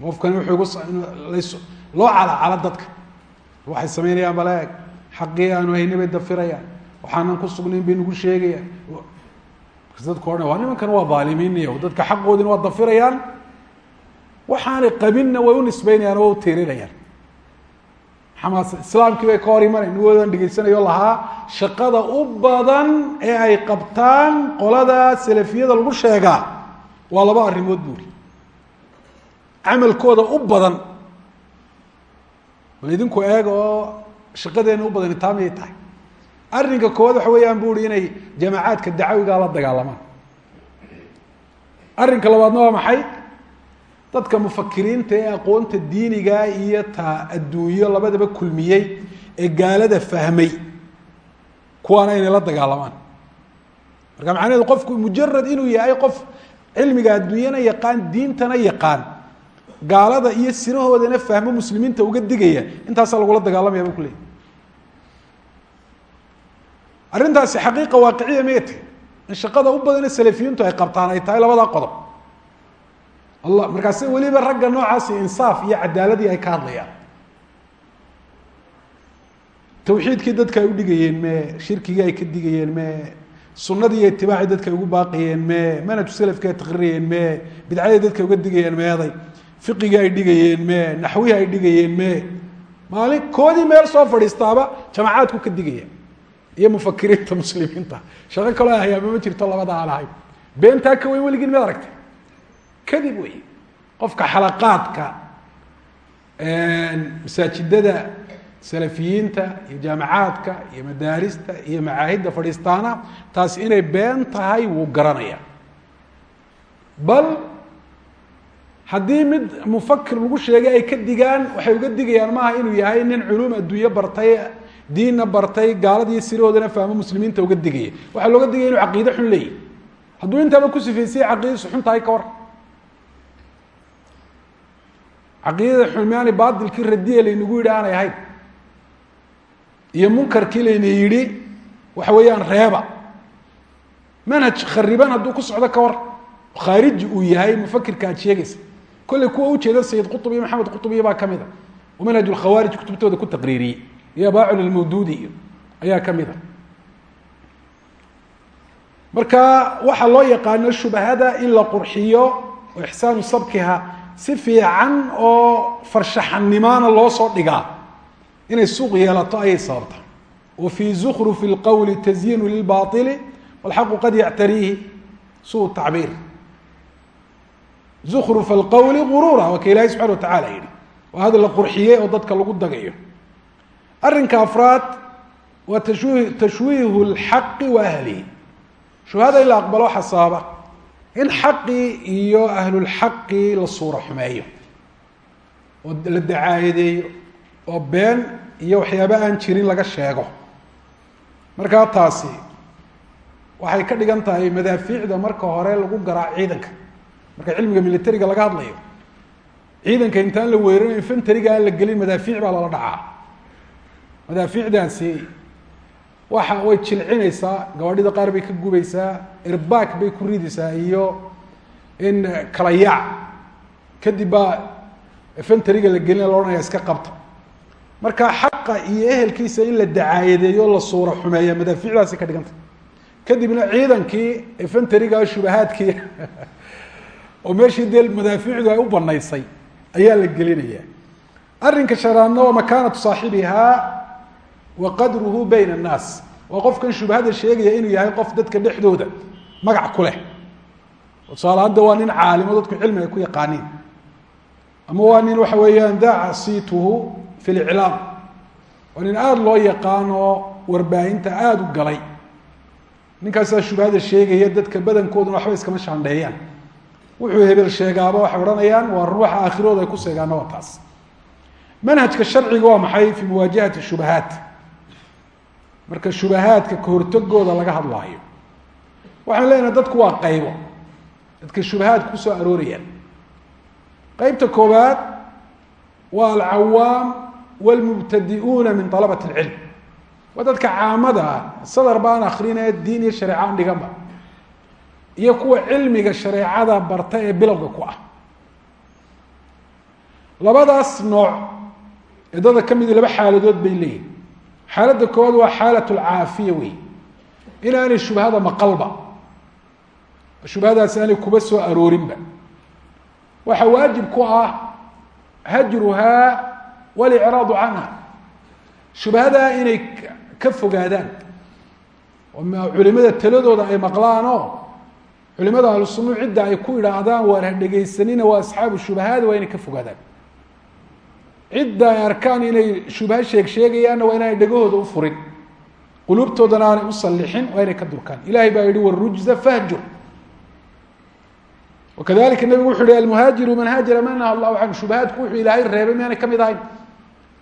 Qofkani wuxuu gu loo calacalo dadka waxay samaynayaan baleeg xaqii aanu hayni bay dafirayaan waxaanan ku sugnayn bay nagu sheegayaan. Markas dadku odhan waa nimankan waa dhaalimiiniyo dadka xaqoodina waa dafirayaan. Waxaanay qabinna way u nisbeynayaan oo wa u tiirinayaan. Xamaas islaamkii bay ka hor imanay nigoodan dhegaysanayo lahaa shaqada u badan ee ay qabtaan qolada salafiyada lagu sheegaa waa laba arrimood buuri. Camalkooda u badan bal idinku eega oo shaqadeena u badani taa miyay tahay. Arrinka koowaad waxa weeyaan bu uhi inay jamacaadka dacawigaa la dagaalamaan. Arrinka labaadna waa maxay? Dadka mufakiriinta ee aqoonta diiniga iyo ta adduunyo labadaba kulmiyey ee gaalada fahmay kuwaana inay la dagaalamaan. Marka macnaheedu qofku mujarad inuu yahay qof cilmiga adduunyana yaqaan diintana yaqaan gaalada iyo sinahoodana fahmo muslimiinta uga digaya. Intaasaa lagula dagaalamaya ba kuleeyay arrintaasi xaqiiqa waaqiciya maya tahy in shaqada u badane salafiyiintu ay qabtaan ay tahay labadaa qodob. Allah markaase weliba ragga noocaasi insaaf iyo cadaaladii ay ka hadlayaan. Tawxiidkii dadka ay udhigayeen mee shirkigii ay ka digayeen mee sunadii iyo itibaacii dadka ugu baaqayeen mee manhaju salafki ay taqrirayeen mee bidcadii dadka uga digayeen meeday fiqigii ay dhigayeen mee naxwihii ay dhigayeen mee maalin koodii meel soo fadhiistaaba jamacaadku ka digaya. Iyo mufakiriinta muslimiinta. Shaqo kaloo ahyaaba ma jirto labada aan ahayn beentaa ka weyn weligiin mad aragtay. Kadib wey qofka xalaqaadka masaajidada salafiyiinta iyo jaamacaadka iyo madaarista iyo macaahidda fadhiistaana taas inay been tahay wuu garanaya. Bal haddii mid mufakir lagu sheegay ay ka digaan waxay uga digayaan maaha inuu yahay nin culuum adduunyo bartay diinna bartay gaaladiiyo sirahoodana fahmo muslimiinta uga digaya waxaa looga digaya inu caqiide xun leeyahy hadduu intaaba ku sifaysaya caqiidadiisu xun tahay ka war. Caqiidada xulmaani baatilkii radiya laynagu yidhi aanay ahayn. Iyo munkarkii layna yidhi waxa weeyaan reeba. Manhaj khariban hadduu ku socdo ka war. Khaariji uu yahay mufakirka sheegaysa kolley kuwa ujeeda sayid qutub iyo maxamed qutubiya baa ka mid a manhaj lkhawaarij kutubtooda ku taqriiriyey iyo abaacul almawduudi iyo ayaa ka mid a marka waxaa loo yaqaano shubahada in la qurxiyo oo ixsaanu sabkiha si fiican oo farshaxanimaana loo soo dhigaa inay suuq yeelato ayay sababta wa fii اlqowli tazyiinu lilbaili walxaqu qad yactariihi suu tacbiir zukrufa alqowli guruura waa ka ilaahay subxana wa tacala yihi waa hadal la qurxiyey oo dadka lagu dagayo arrinka afraad waa tashwi tashwiihu اlxaqi wa ahlihi shubhada in la aqbalo waxaa sababa in xaqii iyo ahlulxaqii la suuro xumeeyo oo la dacaayadeeyo oo been iyo waxyaaba aan jirin laga sheego markaa taasi waxay ka dhigan tahay madaafiicda marka hore lagu garaa ciidanka marka cilmiga militariga laga hadlayo ciidanka intaan la weerarin infantariga aan la gelin madaafiic baa lala dhacaa. Madaafiicdaasi waxa way jilcinaysaa gabaadhida qaar bay ka gubaysaa irbaak bay ku ridaysaa iyo in kala yaac. Kadib baa fantariga la gelina laodhanaya iska qabta marka xaqa iyo ehelkiisa in la dacaayadeeyo la suuro xumeeya madaafiicdaasi ka dhiganta kadibna ciidankii fantariga shubahaadkii oo meeshii dee madaafiicdu ay u banaysay ayaa la gelinaya arrinka shanaadna waa makaanatu saaxibihaa wa qadruhu bayna annaas. Waa qofkan shubhada sheegaya inuu yahay qof dadka dhexdooda magac ku leh. Tusaale hadda waa nin caalimo dadku cilmi ay ku yaqaaniin. Ama waa nin waxa weeyaan daaca siituhu fi liclaam waa nin aada loo yaqaano warbaahinta aada u galay. Ninkaasaa shubhada sheegaya dadka badankooduna waxba iskama shaandheeyaan wuxuu hebel sheegaaba waxay odhanayaan waa ruuxa aakhirooda ay ku seegaana waa taas. Manhajka sharciga waa maxay? Fi muwaajahati shubahaat. Marka shubahaadka kahortagooda laga hadlaayo. Waxaan leenahay dadku waa qaybo. Dadka shubahaadka ku soo aroorayaan. Qeybta koowaad waa alcawaam wlmubtadiuuna min alabat اlcilm waa dadka caamada ah sadar baan akrinee diin iyo shareeco aan dhiganba iyo kuwa cilmiga shareecada barta ee bilowga ku ah. Labadaas nooc ee dada ka midi laba xaaladood bay leeyihiin xaaladda koowaad waa xaalat lcaafiya wey inaanay shubhada maqalba. Shubhadaasi aanay kuba soo aroorinba. Waxaa waajib ku ah hajruhaa walicraadu canha. Shubhadaa inay ka fogaadaan. Oo culimada taladooda ay maqlaan oo culimada ahlusunuu cidda ay ku idhaahdaan waar ha dhegaysanina waa asxaabu shubahaada waa inay ka fogaadaan. Cidda ay arkaan inay shubha sheeg sheegayaanna waa inaanay dhegahooda u furin. Quluubtoodana aanay u sallixin waa inay ka durkaan. Ilahay baa yihi warujza fahjur. Wakadalika nabigu wuxu yihi almuhaajiru man haajara ma naha allahu canhu. Shubahaadku wuxuu ilaahay reebay miyaanay ka mid ahayn.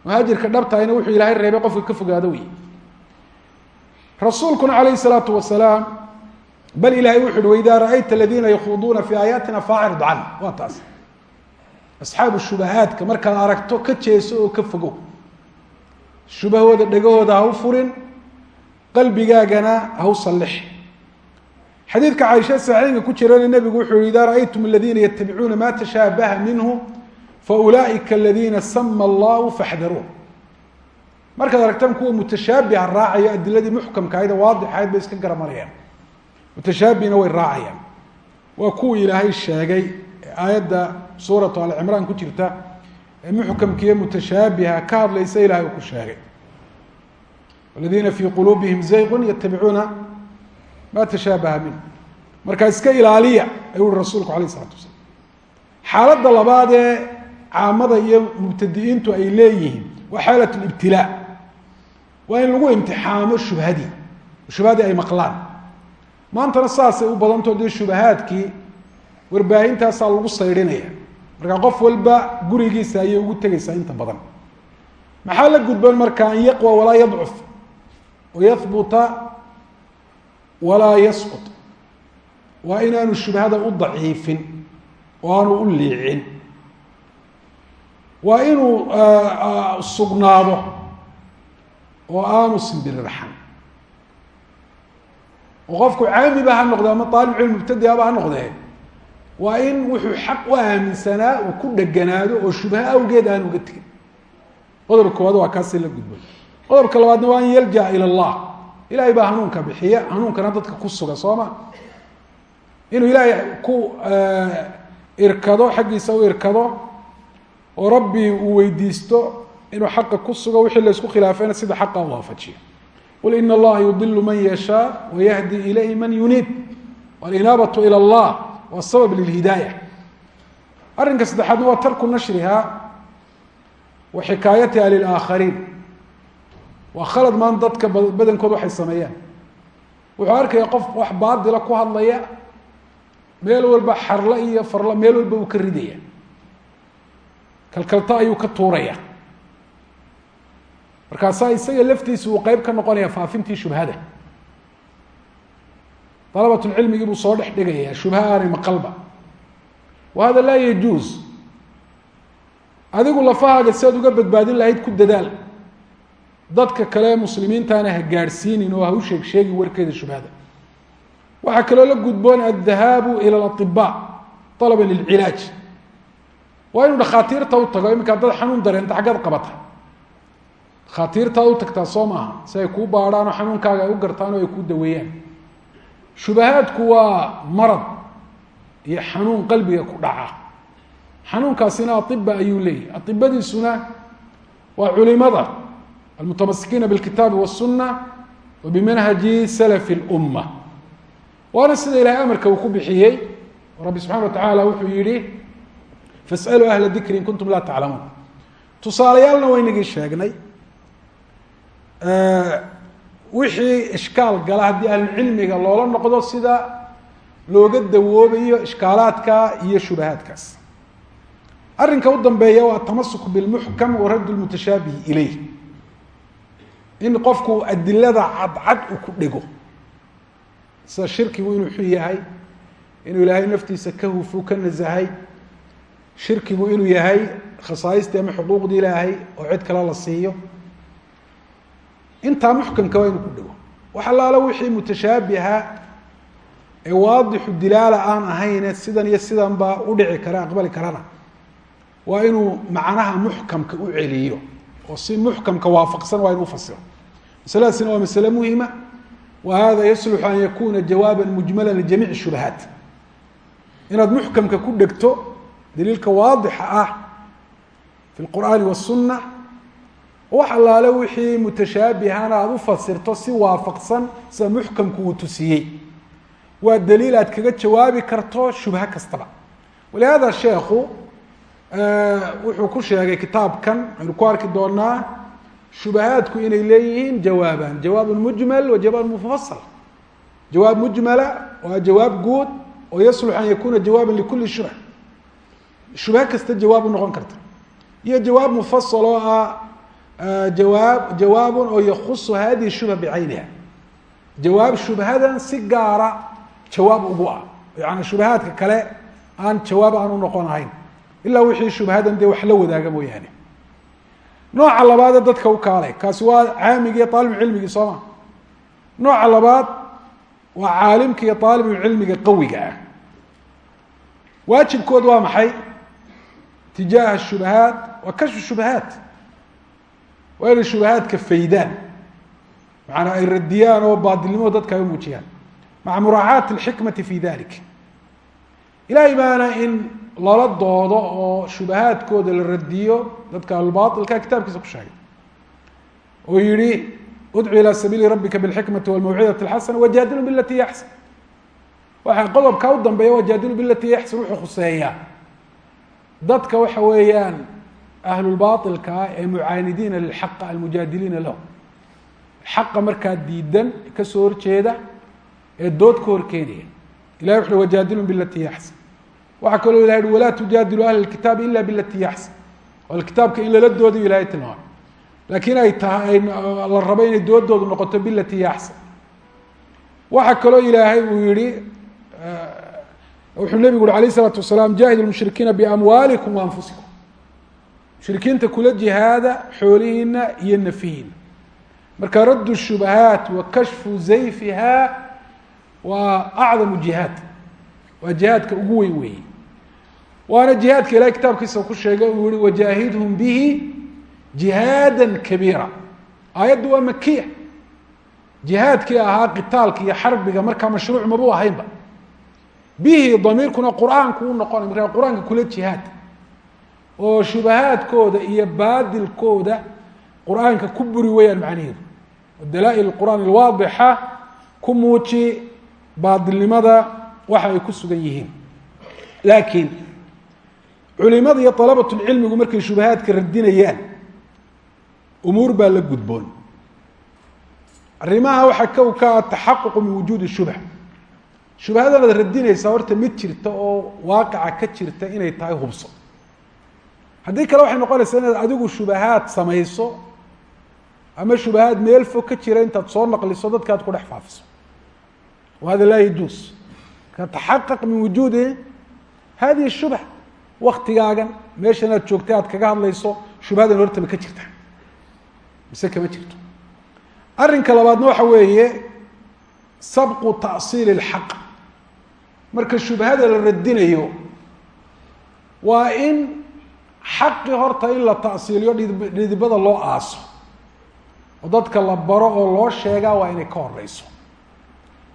Muhaajirka dhabtahayna wuxuu ilaahay reebay qofka ka fogaado wey rasuulkuna calayhi salaatu wasalaam bal ilahay wuxu uhi waidaa ra'ayta aladiina yakhuuduuna fi aayaatina faacrid can waa taas. Asxaabu shubahaadka markaad aragto ka jeeso oo ka fogo shubahooda dhegahooda ha u furin qalbigaagana ha u sallix. Xadiidka caaisha saxiixinka ku jirana nebigu wuxuu yihi idaa ra'aytum aladiina yatabicuuna ma tashaabaha minhu faulaa'ika aladiina sama allahu faxdaruun markaad aragtaan kuwa mutashaabiha raacaya adiladii muxkamka ahayd waadix ahayd bay iska garamarayaan mutashaabihna way raacayaan. Waa kuwii ilaahay sheegay aayadda suuratu alcimraan ku jirta ee muxkamkiiyo mutashaabiha ka hadlaysa ilahay uu ku sheegay. Aladiina fii quluubihim zayqun yatabicuuna ma tashaabaha minh marka iska ilaaliya ayuu uhi rasuulku alayh isalatu wasalaam. Xaaladda labaad ee caamada iyo mubtadi'iintu ay leeyihiin waa xaalat libtilaa waa in lagu imtixaamo shubhadii shubhadii ay maqlaan maantana saasay u badantao dee shubahaadkii warbaahintaasaa lagu saydhinaya. Markaa qof walba gurigiisa ayay ugu tegaysaa inta badan. Maxaa la gudban marka an yaqwa walaa yadcuf? Wayahbuta walaa yasqut. Waa inaanu shubhada u daciifin oo aanu u liicin. Waa inuu sugnaado oo aanu simbirirxan oo qofku caamiba ha noqde ama aalib cilm mubtadiaba ha noqdee waa in wuxuu xaq u aaminsanaa uu ku dheganaado oo shubha awgeed aan uga tegin. Qodobka koowaad waa kaasi la gudbay qodobka labaadna waa an yalja ila allah. Ilahay baa hanuunka bixiya hanuunkana dadka ku suga soo ma? Inuu ilaahay ku irkado xaggiisa u irkado oo rabbi uu weydiisto inuu xaqa ku sugo wixii la isku sida xaqa u waafajiyo qul ina allaha yudilu man yashaa wayahdi ilayhi man yuniib alinaabatu ila allah waa sabab lilhidaaya arrinka saddexaadna waa tarku nashriha wa xikaayatiha lilaakhariin waa khalad maan dadka badankood waxay sameeyaan. Wuxuu arkaya qof wax baadila ku hadlaya meel walba xarle iyo farle meel walba uu ka ridaya. Kalkalta ayuu ka tuuraya markaasaa isaga laftiisa uu qeyb ka noqonaya faafintii shubhada. Dalabatulcilmigii buu soo dhex dhigaya shubha aanay maqalba. Wa hada laa yajuus adigu lafahaaga si aad uga badbaadin lahayd ku dadaal. Dadka kale muslimiintaana ha gaadhsiinin oo ha u sheeg sheegi warkeeda shubhada. Waxaa kaloo la gudboon addahaabu ila alaطibaa alaba lilcilaaj waa inuu dhakhaatiirta u tago iminka dad xanuun dareenta xaggaad qabata dhakhaatiirtaad u tagtaa soo maaha si ay kuu baadhaan oo xanuunkaaga ay u gartaan oo ay kuu daweeyaan shubahaadku waa marad iyo xanuun qalbiga ku dhaca xanuunkaasina aiba ayuu leeyahy aibadiisuna waa culimada almutamasikiina bilkitaabi waالsuna wa bimanhaji salafi اlumma waana sida ilahay amarka uu ku bixiyey rabbi subxana wa tacaala wuxuu yihi fasaluu ahla dikri in kuntum laa taclamuun tusaalayaalna waynagii sheegnay wixii ishkaal gala haddii ahlucilmiga loola noqdo sida looga dawoobayo ishkaalaadka iyo shubahaadkaas. Arrinka u dambeeya waa atamasuk bilmuxkam wa radd lmutashaabihi ilayh. In qofku adilada cadcad uu ku dhego sida shirkigu inuu xun yahay inuu ilaahay naftiisa ka hufu ka nasahay. Shirkigu inuu yahay khasaaistii ama xuquuqdii ilaahay oo cid kale la siiyo intaa muxkamka waa inuu ku dhego wax wixii mutashaabiha ee waadixu dilaala aan ahayne sidan iyo sidan baa udhici kara aqbali karana. Waa inuu macnaha muxkamka u celiyo oo si muxkamka waafaqsan waa inu ufasiro masaladaasina waa masale muhima wa hada an yakuna jawaaba mujmala lijamiic shubahaat. Inaad muxkamka ku dhegto daliilka waadixa ah fi lqur'aani wasunna wax allaale wixii mutashaabihana aada ufasirto si waafaqsan sida muxkamku uu tusiyey. Waa daliil aad kaga jawaabi karto shubha kastaba. Walihada sheekhu wuxuu ku sheegay kitaabkan aynu ku arki doonaa shubahaadku inay leeyihiin jawaabaan. Jawaab mujmal wa jawaab mufasal jawaab mujmala waa jawaab guud oo yaslux an yakuna jawaaba likuli shubha shubha kasta jawaab u noqon karta. Iyo jawaab mufasal oo ah jawaab jawaabun oo yakusu hadihi shubha bicayniha jawaab shubhadan si gaara jawaab ugu ah yani shubahaadka kale aan jawaab aan u noqon ahayn ilaa wixii shubhadan dee wax la wadaaga mooyaane nooca labaadee dadka u kaalay kaasi waa caamigi iyo aalib cilmigii soo ma nooca labaad waa caalimka iyo aalibulcilmiga qawiga ah waajibkood waa maxay waa inay shubahaadka faydaan. Macanaa ay radiyaan oo baadilnimo dadka ay umuujiyaan maca muraacaati alxikmati fi dalik ilaahay baana in lala doodo oo shubahaadkooda la radiyo dadka albaailka kitaabkiisa ku sheegay. Oo yihi udcu ilaa sabiili rabbika bilxikmati walmawcidati alxasana wajaadilu bilati hiya axsan waxaa qodobkaa u dambeeya wajaadilu bilati hiya axsan wuxuu khuseeyaa. Dadka waxa weeyaan ahlulbailka ah ee mucaanidiina lilxaqa almujaadiliina lahu xaqa markaa diidan ka soo horjeeda ee dood ka horkeenaya ilahi wuxu uhi wajaadilum bilati hiy axsan waxaa kaloo ilahay uhi walaa tujaadilu ahla lkitaabi ila bilati hiy axsan oo kitaabka in lala doodayo ilahay tilmaamay. Laakiin ay tahay la rabo inay doodoodu noqoto bilati hiy axsan waxaa kaloo ilaahay uu yihi wuxuu nebigu uhi alayh isalaatu wasalaam jaahid lmushrikiina biamwaalikum waanfusikum mushrikiinta kula jihaada xoolihiina iyo nafihiina marka raddu shubahaat wa kashfu zayfiha waa acdamu jihaad. Waa jihaadka ugu weyn weeye. Waana jihaadka ilahay kitaabkiisa ku sheegay uu yihi wajaahidhum bihi jihaada kabiira. Aayaddu waa makiya. Jihaadkii ahaa qitaalka iyo xarbiga markaa mashruuc mabuu ahaynba. Bihi damiirkuna qur'aanku u noqonay markaa qur'aanka kula jihaad oo shubahaadkooda iyo baadilkooda qur'aanka ku buri weyaan macnaheedu dalaa-il qur'aan alwaadixa ku muuji baadilnimada waxa ay ku sugan yihiin. Laakiin culimada iyo alabatulcilmigu markay shubahaadka radinayaan umuur baa la gudboon. Arrimaha waxaa kow ka ah taxaququ min wujuudi shubha. Shubhadan ad radinaysaa horta mid jirta oo waaqica ka jirta inay tahay hubso haddii kale waxay noqonaysaa inaad adigu shubahaad samayso ama shubahaad meel fog ka jira intaad soo naqliso dadka aad ku dhex faafiso wa hada laa yajuus ka taxaqaq min wujuudi hadihi shubha waktigaagan meeshan aad joogtay aad kaga hadlayso shubhadan horta ma ka jirta. Mise kama jirto. Arrinka labaadna waxa weeye sabqu ta'siili اlxaq marka shubhada la radinayo waa in xaqi horta in la ta'siiliyo dhidibada loo aaso oo dadka la baro oo loo sheegaa waa inay ka horeyso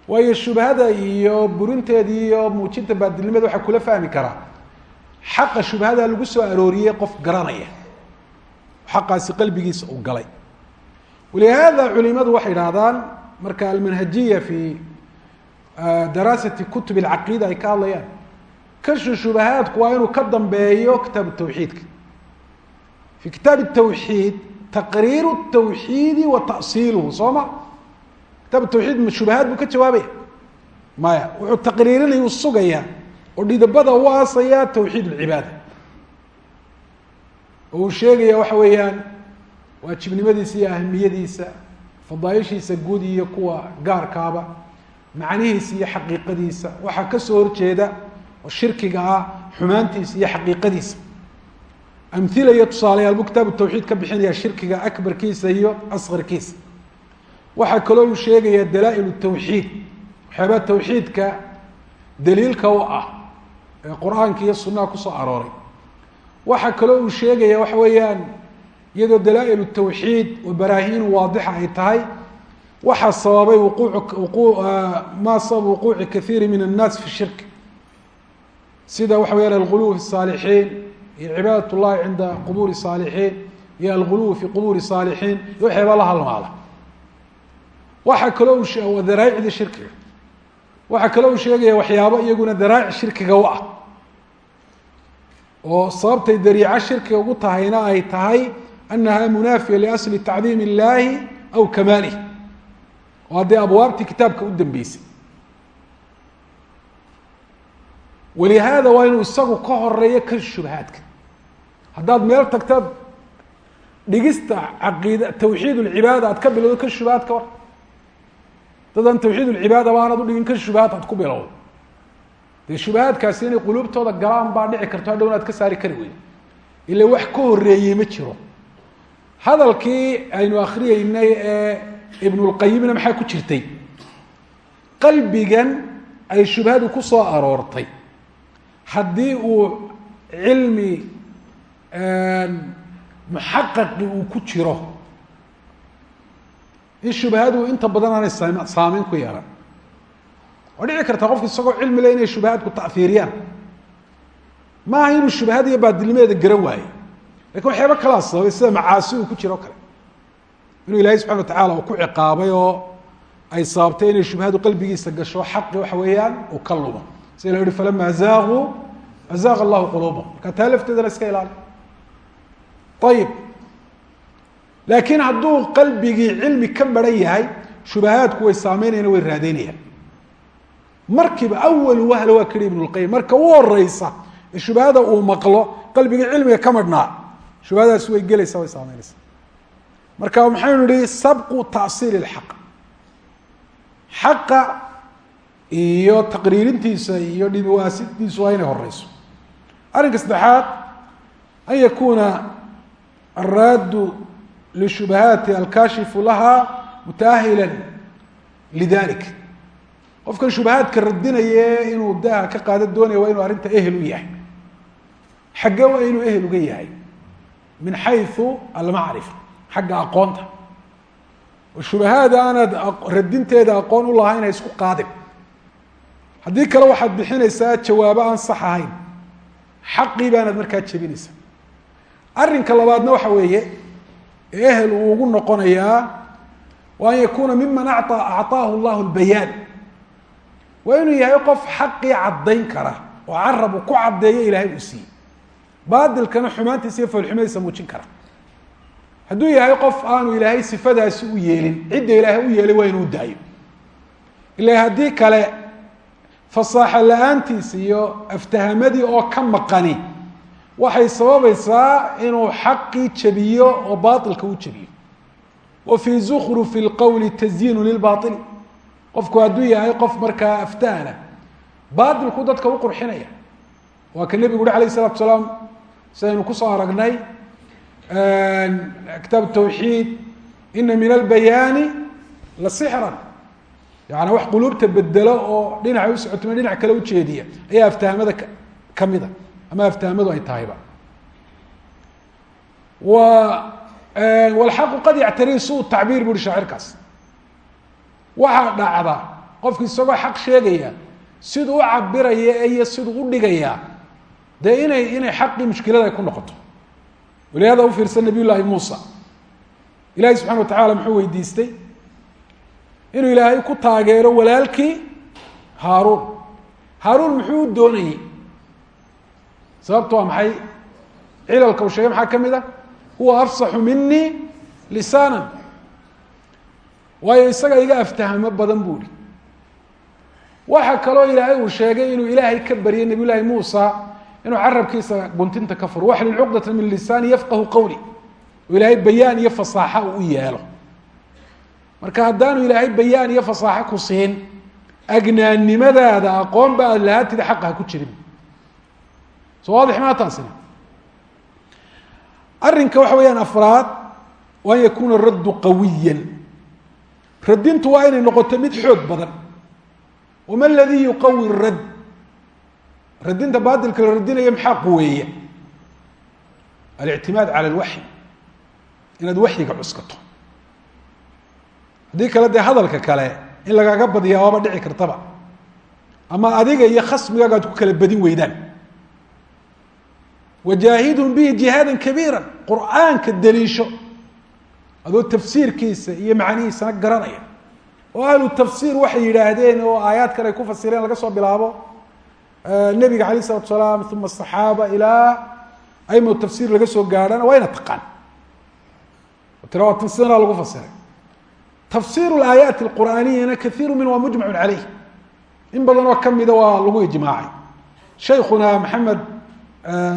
waayo shubhada iyo burinteeda iyo muujinta baadilnimada waxaa kula fahmi karaa xaqa shubhada lagu soo arooriyey qof garanaya. Xaqaasi qalbigiisa uu galay. Walihaada culimadu waxay idhahdaan marka almanhajiya fi daraasati kutub alcaqiida ay ka hadlayaan kashu shubahaadku waa inuu ka dambeeyo kitaab tawxiidka. Fi kitaab tawxiid taqriiru tawxiidi wa ta'siiluhu soo ma? Kitaab tawxiid shubahaad buu ka jawaabaya? Maya wuxuu taqriirinaya u sugayaa oo dhidabada u aasaya tawxiid alcibaada oo uu sheegaya waxa weeyaan waajibnimadiisa iyo ahamiyadiisa fadaaishiisa guud iyo kuwa gaarkaaba macnihiisa iyo xaqiiqadiisa. Waxaa ka soo horjeeda oo shirkiga ah xumaantiisa iyo xaqiiqadiisa. Amhila iyo tusaalayaal buu kitaabu tawxiid ka bixinaya shirkiga akbarkiisa iyo asqarkiisa. Waxaa kaloo uu sheegaya dalaa-il tawxiid. Waxyaabaa tawxiidka daliilka u ah ee qur'aanka iyo sunaha ku soo arooray. Waxaa kaloo uu sheegaya waxa weeyaan iyadoo dalaa-il tawxiid oo baraahiin waadixa ay tahay waxaa sababay wuquuc maa sababa wuquuci kaiiri min annaas fi shirk sida waxa weyaan alguluw fi saalixiin iyo cibaadat llahi cinda qubuuri saalixiin iyo alguluw fi qubuuri saalixiin iyo waxyaaba la halmaala waxaa kaloo u daraaicda shirkiga. Waxaa kaloo uu sheegaya waxyaabo iyaguna daraa'ic shirkiga u ah. Oo sababtay dariico shirkiga ugu tahayna ay tahay anaha munaafiya liasli tacdiim illahi aw kamaalih oo haddee abwaabtii kitaabka u dambeysay walihaada waa inuu isagu ka horeeyo ka shubahaadka haddaad meel tagtaad dhigista caqiida tawxiid lcibaada aad ka bilowdo ka shubahaad ka hor dadaan tawxiid lcibaada ba aanad udhigin ka shubahaad aad ku bilowdo dee shubahaadkaasi inay quluubtooda galaan baa dhici karto hadhow inaad ka saari kari weydo ila wax ka horeeyey ma jiro. Hadalkii aynu akriyeynay ee ibnulqayimna maxaa ku ay shubhadu ku soo haddii uu cilmi muxaqaqi uu ku jiro in shubahadu inta badan aanay saam saameyn ku yeelan. Waa dhici karta qofka isagoo cilmi le inay shubahaadku tafiiriyaan. Maaha inuu shubahada iyo baadilnimadeeda garan waayo laakiin waxyaaba kalaa sababay sida macaasi uu ku jiro kale. Inuu ilaahay subxana watacala uu ku ciqaabay oo ay sababtay inay shubhadu qalbigiisa gasho xaqi waxa weeyaan uu ka lumo sida la yihi falama zaaquu azaaqa allahu quluubahum marka taa iska ilaali ayib laakiin hadduu qalbigii cilmi ka maran yahay shubahaadku way saameynayaan way raadeynayaan markiiba awal wahla waa kidhi ibn lqayim marka u horeysa shubahada uu maqlo qalbigii cilmiga ka madhnaa shubahadaasi way gelaysaa way saameynaysaa marka maxaynu nihi sabqu tasiil اlxaq xaqa iyo taqriirintiisa iyo dhibiwaasidiisu waa inay horeyso. Arrinka saddexaad an yakuna araaddu lishubahaati alkaashifu laha mutaahila lidalik. Qofkan shubahaadka radinaye inuu daha ka qaado doonaya waa inuu arrinta ehel u yahay. Xagge waa inuu ehel uga yahay. Min xayu almacrifa xagga aqoonta. Oo shubahaada aanaad radinteeda aqoon u lahayn ha isku qaadin haddii kale waxaad bixinaysaa jawaabo aan sax ahayn. Xaqii baanaad markaa jebinaysaa. Arrinka labaadna waxa weeye ee ehel uu ugu noqonayaa wa an yakuuna miman a acطaahu llahu lbayaan waa inuu yahay qof xaqii caddayn kara oo carab uu ku caddeeyo ilaahay uu siiyey. Baadilkana xumaantiisa iyo foolxumadiisa muujin kara. Hadduu yahay qof aanu ilaahay sifadaasi u yeelin cidda ilaahay u yeelay waa inuu daayo. Ila haddii kale fasaaxa la'aantiis iyo aftahamadii oo ka maqani. Waxay sababaysaa inuu xaqii jabiyo oo baailka u jabiyo wa fii zukrufi اlqowli tasyiinu lilbaili qofku hadduu yahay qof markaa aftahana baatilku dadka u qurxinaya. Waa ka nebigu uhi alayh salatu salaam sidaynu ku soo aragnay kitaab tawxiid ina min albayaani la sixran yaani wax quluubta bedelo oo dhinaca usocotoma dhinac kale ujeediya ayaa aftahamada kamida ama aftahamadu ay tahayba. Wlxaqu qad yactarii suu tacbiir bu uhi shaacirkaas. Waxaa dhacda qofku isagoo xaq sheegaya siduu u cabiraya iyo siduu u dhigaya dee inay inay xaqii mushkilada ay ku noqoto. Walihada u fiirsan nabiy llaahi muusa. Ilahi subxana wa tacala muxuu weydiistay inuu ilaahay ku taageero walaalkii haaruun. Haaruun muxuu u doonayey sababto waa maxay? Cilalka uu sheegay maxaa ka mid a huwa afsaxu minii lisaanan. Waayo isaga iga aftahamo badan bu ihi waxa kaloo ilaahay uu sheegay inuu ilaahay ka baryay nabiy llaahi muusa inuu carabkiisa guntinta ka furo. Waxlil cuqdata min lisaani yafqahu qawli. Oo ilaahay bayaan iyo fasaaxa uu u yeelo marka haddaanu ilaahay bayaan iyo fasaaxo ku siin agnaannimadaada aqoon ba aad lahaatida xaqa ku jirin. Soo waadix maa taasina arrinka waxa weeyaan afraad wa an yakuuna raddu qawiyan. Radintu waa inay noqoto mid xoog badan. Wama aladii yuqawi radd? Radinta baatilka la radinaya maxaa quweeya? Alictimaad cala alwaxyi inaad waxyiga cuskato haddii kale dee hadalka kale in lagaga badiyaa waaba dhici kartaba. Ama adiga iyo khasmigaaga ad ku kala badin weydaan. Wajaahidhum bihi jihaada kabiira qur'aanka daliisho adoo tafsiirkiisa iyo macnihiisana garanaya. Oo ahlu tafsiir waxay yidhaahdeen oo aayaadkan ay ku fasireen laga soo bilaabo. Nebiga alayh isalatu salaam uma asaxaaba ilaa aima tafsiir laga soo gaadhana waa ina taqaan. Tira waa sidana lagu fasiray tafsir aayaati qur'aaniyana kaiiru min waa mujmacu caleyh in badan oo kamida waa lagu ijmaacay shaykuna maxamed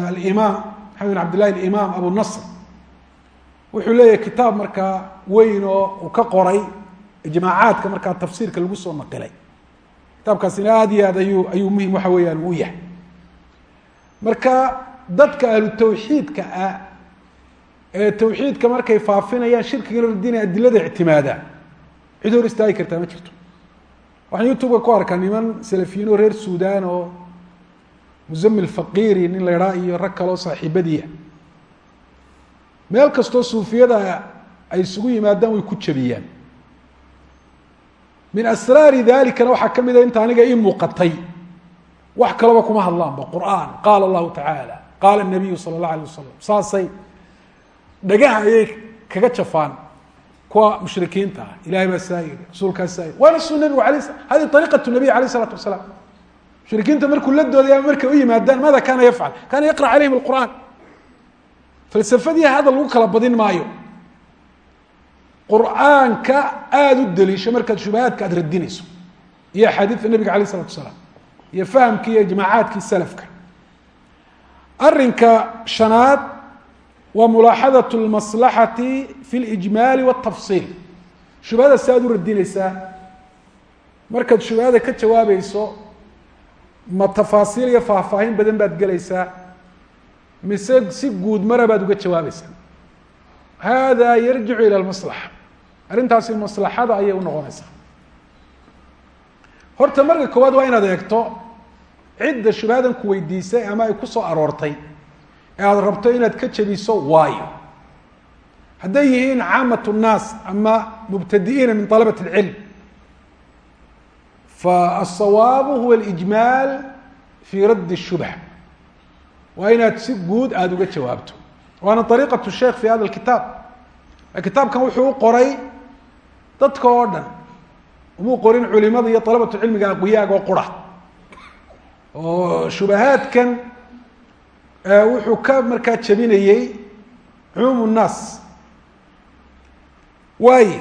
alimaam maxamed bin abd llahi alimaam abu nasr wuxuu leeyahay kitaab markaa weyn oo uu ka qoray ijmaacaadka markaa tafsiirka lagu soo naqilay kitaabkaasina aad iyo aad ayuu ayuu muhiim waxa weeyaan uu yahay marka dadka ahlu tawxiidka ah ee tawxiidka markay faafinayaan adilada ictimaadaan cid hor istaagi kartaa ma jirto. Waxaan youtube-ka ku arkaa niman salafiyiin oo reer sudan oo musamil faqiri nin la idhaa iyo rag kaleo saaxiibadiia meel kastoo suufiyada ay isugu yimaadaan way ku jabiyaan. Min asraari dalikana waxaa ka mida inta aniga ii muuqatay. Wax kalaba kuma hadlaanba. Qur'aan qaala allahu tacaala qaala nabiyu sala allah alay wasalam saasay dhagaha ayay kaga jafaan kuwa mushrikiinta ah. Ilahay baa saa yiri rasuulkaa saa yiri waana suu nabigu ala hadi ariiqatu nabiy alayh isalaatu wasalaam. Mushrikiinta markuu la doodaya markay u yimaadaan maada kaana yafcal? Kaana yaqra calayhim alqur'aan. Falsafadii hadal lagu kala badin maayo. Qur'aanka aada u daliisho markaad shubahaadka aad radinayso iyo axaadiidta nabiga alayh isalatu wasalaam. Iyo fahamkii iyo ijmaacaadkii salafka. Arinka shanaad waa mulaaxadaة اlmaslaxati fi اlijmaali wالtafsiil shubhada si aad u radinaysaa markaad shubhada ka jawaabayso ma tafaasiil iyo faahfaahin badan baad gelaysaa mise si guud mara baad uga jawaabaysaa hada yarjicu ilى اmaslaxa arrintaasi maslaxada ayay unoqonaysaa horta marka koowaad waa inaad eegto cidda shubhadan ku weydiisay ama ay ku soo aroortay ee aada rabto inaad ka jabiso waayo hadday yihiin caamat الnaas ama mubtadi'iina min طalabaة اlcilm faالصawaabu huwa اlijmaal fi radd الshubha waa inaad si guud aada uga jawaabto waana طariiqaة الsheikh fi hada اkitaab kitaabkan wuxuu u qoray dadka oo dhan umuu qorin culimada iyo طalabaة cilmiga aqwiyaaga oo qura oo shubahaadkan wuxuu ka markaa jabinayey cumuum الnaas waayo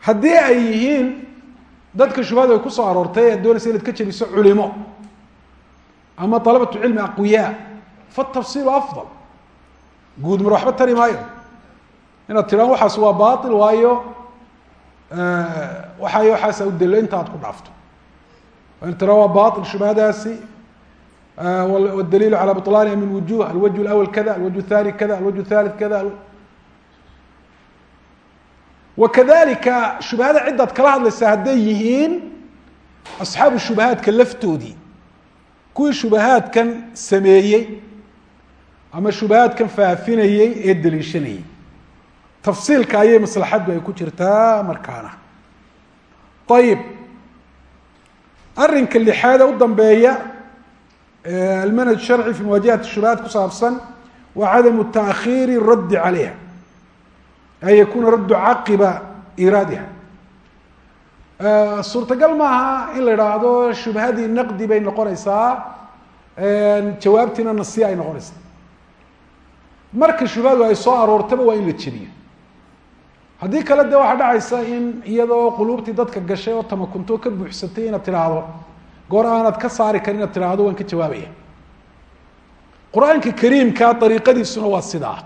haddii ay yihiin dadka shubhada ay ku soo aroortay ad doonaysa inaad ka jabiso culimo ama alabatu cilmi aqwiyaa fatafsiilu afdal. Guud mar waxba tari maayo. Inaad tiraan waxaas waa bail waayo waxaayo waxaasa u delo inta aad ku dhaafto. Waa inad tihaan waa bail shubhadaasi wاdaliil alى bطlaaniha min wujuh alwجه اأwl kada alwجه الثاني kada alwجه الثالث kada wakadalika shubahada cidaad kala hadlaysaa hadday yihiin asxaabu shubahaadka laftoodii kuwii shubahaadkan sameeyey ama shubahaadkan faafinayey ee daliishanayey tafsiilka ayay maslaxaddu ay ku jirtaa markaana ayib arinka lixaada u dambeeya almanhaj sharci fi muwaajahat shubahaat ku saabsan waa cadamu taakhiiri raddi calayha an yakuna raddu caqiba iraadiha suurtagal maaha in la idhaahdo shubhadii naqdi bay noqonaysaa jawaabtiina nasiya ay noqonaysaa marka shubhadu ay soo aroortaba waa in la jeriyo haddii kale de waxaa dhacaysa in iyadoo quluubtii dadka gashay oo tamakunto ka buuxsatay inaad tidhaahdo goor aanad ka saari karin inaad tiraahdo waan ka jawaabaya. Qur'aanka kariimka dariiqadiisuna waa sidaa.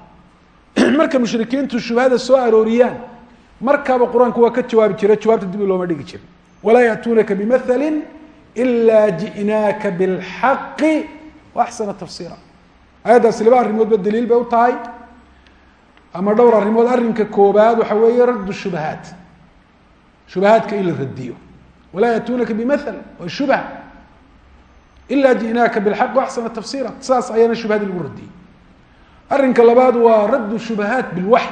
Marka mushrikiintu shubhada soo arooriyaan markaaba qur'aanku waa ka jawaabi jira jawaabta dib looma dhigi jira walaa ya'tuunaka bimathali ila ji'naaka bilxaqi wa axsana tafsiira. Ayaddaasi laba arrimoodba daliil bay u tahay. Ama dhowr arrimood arrinka koobaad waxa weeye raddu shubahaat shubahaadka in la radiyo walaa ya'tuunaka bimathal waa shubha ila ji'naaka bilxaq axsana tafsiira. Sidaas ayaana shubhadii lagu radiyey. Arrinka labaad waa raddu shubahaat bilwaxy.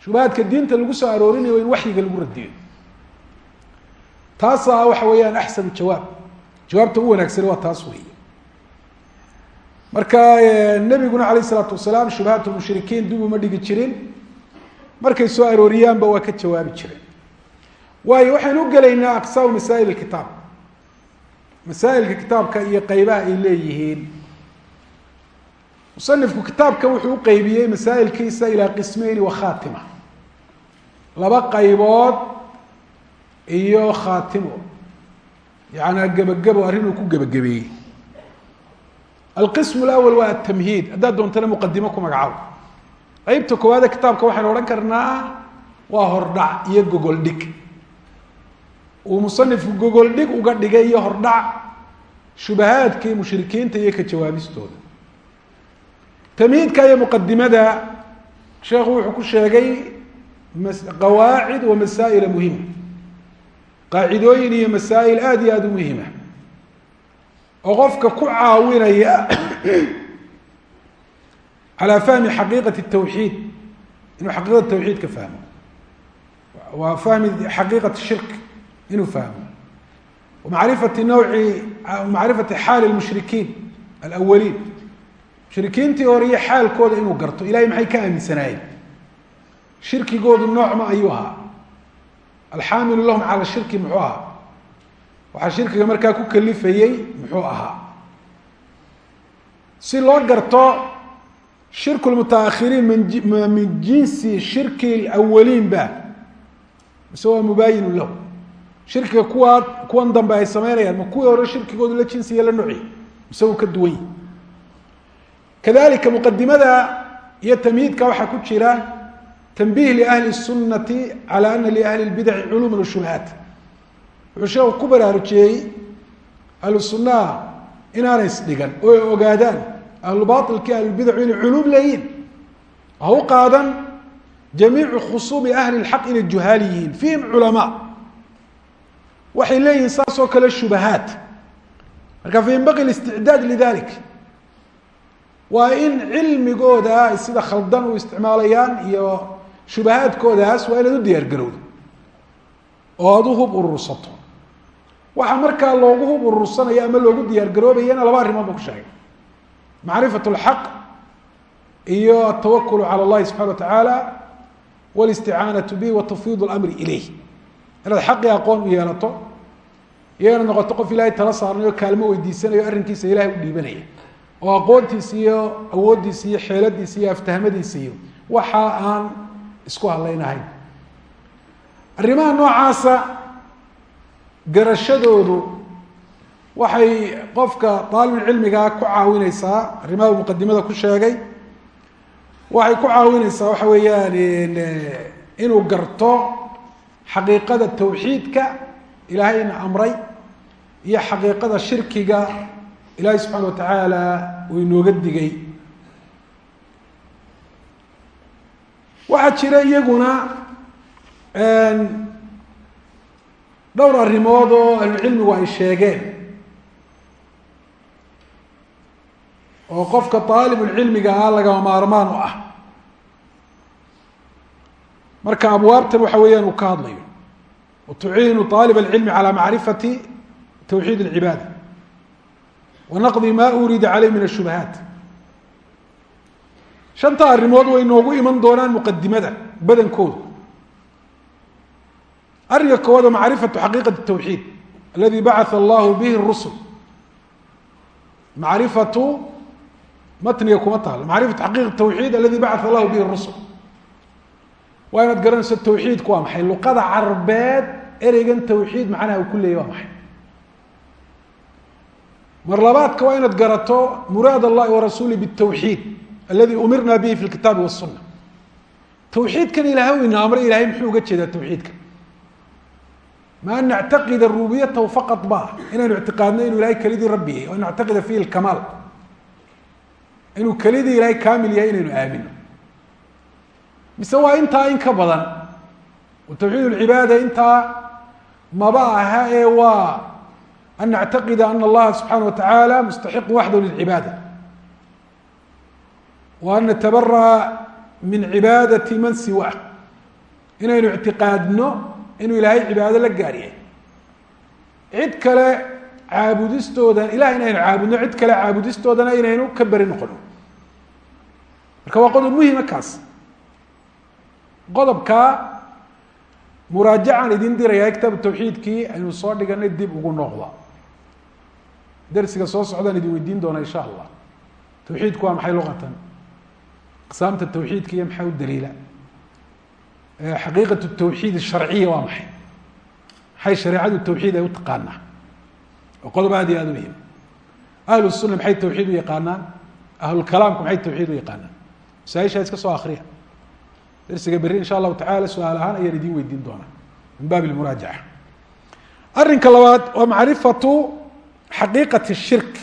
Shubahaadka diinta lagu soo aroorinayo in waxyiga lagu radiyo. Taasaa waxa weeyaan axsanu jawaab. Jawaabta u wanaagsan waa taas weeye. Marka nebiguna alayh isalaatu wasalaam shubahaat mushrikiin dib uma waayo waxaynu u gelaynaa aqsaamu masaa'il kitaab. Masaa'ilka kitaabka iyo qeybaha ay leeyihiin. Musanifku kitaabkan wuxuu u qeybiyey masaa'ilkiisa ilaa qismeyni wa khaatima. Laba qaybood iyo khaatimo yacanaa gebagebo arrinuu ku gebagabeeyey alqism lawal waa atamhiid haddaad doontana muqadimo ku magacaabo qeybta koowaade kitaabka waxaynu odhan karnaa waa hordhac iyo gogol dhig uu musanifku gogol dhig uga dhigay iyo hordhac shubahaadkii mushrikiinta iyo ka jawaabistooda. Tamhiidka iyo muqadimada sheekhu wuxuu ku sheegay qawaacid wa masaa'ila muhima. Qaacidooyin iyo masaa'il aada iyo aada u muhima. Oo qofka ku caawinaya calaa fahmi xaqiiqati tawxiid inuu xaqiiqada tawxiid ka fahmo. Waa fahmi xaqiiqati shirk inuu fahmo. Wamacrifati nawci macrifati xaali lmushrikiin alawaliin mushrikiintii hore iyo xaalkooda inuu garto ilahay maxay ka aaminsanaayeen? Shirkigoodu noocma ayuu ahaa. Alxaamilu lahum cala shirki muxuu ahaa. Waxaa shirkiga markaa ku kalifayey muxuu ahaa. Si loo garto shirku lmutaakhiriin min min jinsi shirki awaliin ba. Mise waa mubaayinu lahu shirkiga kuwaa kuwan dambe ay sameynayaan ma kuwii hore shirkigoodu la jinsiya la noci mise uu ka duwan yahi kadalika muqadimada iyo tamhiidka waxaa ku jira tanbih liahli الsunati calى ana liahli اlbidaci culuuma washubahaat wuxuu sheeku ku baraarujiyey ahlu sunaha inaanay isdhigan oo ay ogaadaan ahlu bailki ahlulbidacu inay culuum leeyihin ha u qaadan jamiicu khusuumi ahli اlxaq inay juhaali yihiin fihim culamaa waxay leeyihiin saas oo kale shubahaat marka fayanbaqi اlisticdaad lidalik waa in cilmigooda ay sida khaldan u isticmaalayaan iyo shubahaadkoodaas waa inaad u diyaar garowdo oo aada u hub urursato waxaa markaa loogu hub urursanaya ama loogu diyaar garoobayana laba arrimood ba ku sheegay macrifat اlxaq iyo atawakul calى اllahi subxana wa tacaala wاlisticaanaةu bih wa tafwiid اlamri ilayh inaad xaqii aqoon u yeelato iyo inaad noqoto qof ilahay tala saarnayo kaalmo weydiisanayo arrinkiisa ilahay u dhiibanaya. Oo aqoontiisa iyo awooddiisa iyo xeeladiisa iyo aftahmadiisa iyo waxa aan isku hadlaynahayn arrimaha noocaasa garashadoodu waxay qofka daalibulcilmigaa ku caawineysaa arrimaha muqadimada ku sheegay waxay ku caawineysaa waxa weeyaan inuu garto xaqiiqada tawxiidka ilaahayna amray iyo xaqiiqada shirkiga ilaahay subxaana wa tacaala uu inooga digay. Waxaa jira iyaguna dhowr arrimood oo ahlucilmigu ay sheegeen. Oo qofka aalibulcilmiga ah lagama maarmaan u ah marka abwaabtan waxa weeyaan uu ka hadlayo. Watuciinu aalib alcilmi calى macrifati tawxiid اlcibaada wanaqdi ma urida caleyh min ashubahaat shanta arrimood way noogu iman doonaan muqadimada badankoodu arrinka koowaad waa macrifatu xaqiiqati tawxiid aladi bacatha allahu bihi rusul macrifatu matniga kuma taalo macrifatu xaqiiqat tawxiid aladi bacatha allahu bihi rusul waa inaad garanayso tawxiidku waa maxay luqada carbeed ereygan tawxiid macnaha uu ku leeyay waa maxay mar labaadka waa inaad garato muraad allahi warasuuli bالtawxiid aladi umirna bihi fi اlkitaabi waالsuna tawxiidkan ilahay ina amray ilahay muxuu uga jeedaa tawxiidka ma an nactaqida rububiyatahu faqad ba inaynu ictiqaadno inuu ilahay kelidii rabbi yahay o an nactaqida fihi lkamaal inuu kelidii ilahay kaamil yahay inaynu aamino mise waa intaa in ka badan? Tawxiid lcibaada intaa maba aha ee waa an nactaqida ana allaha subxaana wa tacaala mustaxiqu waxdahu lilcibaada wa an natabara'a min cibaadati man siwa. Inaynu ictiqaadno inuu ilaahay cibaado la gaar yahay cid kale caabudistooda ilahay inaynu caabudno cid kale caabudistoodana inaynu ka beri noqono. Marka waa qodob muhima kaas qodobkaa muraajacaan idin diraya kitaab tawxiidkii aynu soo dhiganay dib ugu noqda. Darsiga soo socdaan idin weydiin doona insha allah. Tawxiidku waa maxay luqatan? Aqsaamta tawxiidka iyo maxaa u daliila? Xaqiiqat tawxiid sharciya waa maxay? Maxay shareecadu tawxiid ay u taqaanaa? Oo qodob aad iyo aad u muhiim ahlu suna maxay tawxiid u yaqaanaan? Ahlulkalaamku maxay tawxiid u yaqaanaan? Masaaishaa iska soo akriya darsiga berri insha allahu tacala su'aal ahaan ayaan idiin weydiin doonaa min baab lmuraajaca arrinka labaad waa macrifatu xaqiiqati shirk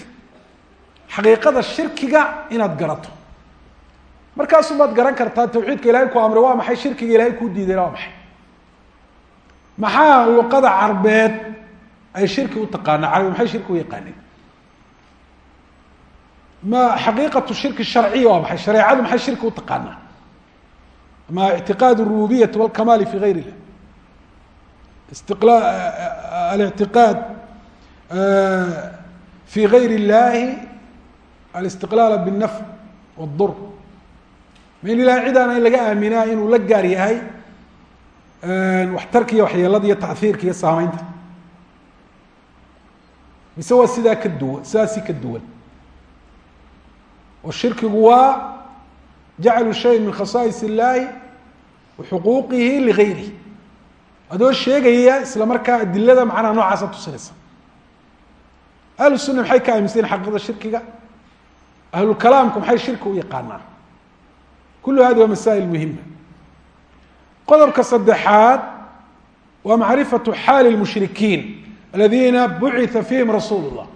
xaqiiqada shirkiga inaad garato. Markaasumaad garan kartaa tawxiidka ilahay ku amray waa maxay shirkiga ilahay kuu diidayna waa maxaa luqada carbeed ay shirki u taqaanaa? Carabi maxay shirki u yaqaaneen? Ma xaqiiqatu shirki sharciya waa maxay? Shareecadu maxay shirki u taqaanaa ma ictiqaad الrububiyati wاlkamaali fi gayr illah istiqla alictiqaad fi gayr اllahi alistiqlaal bالnafc wالdur ma in ilahay cid aana in laga aaminaa inuu la gaar yahay waxtarka iyo waxyeelada iyo taiirka iyo saameynta mise waa sidaa ka duwan sidaasi ka duwan oo shirkigu waa jaclu shay min khasaais illahi wa xuquuqihi ligayrihi adoo sheegaya isla markaa adilada macnaha noocaasa tusinaysa ahlu suna maxay ka aaminsayen xaqiiqada shirkiga ahlulkalaamku maxay shirki u yaqaanaan kulu hadi waa masaa'il muhima qodobka saddexaad waa macrifatu xaali lmushrikiin aladiina bucitha fihim rasuul llah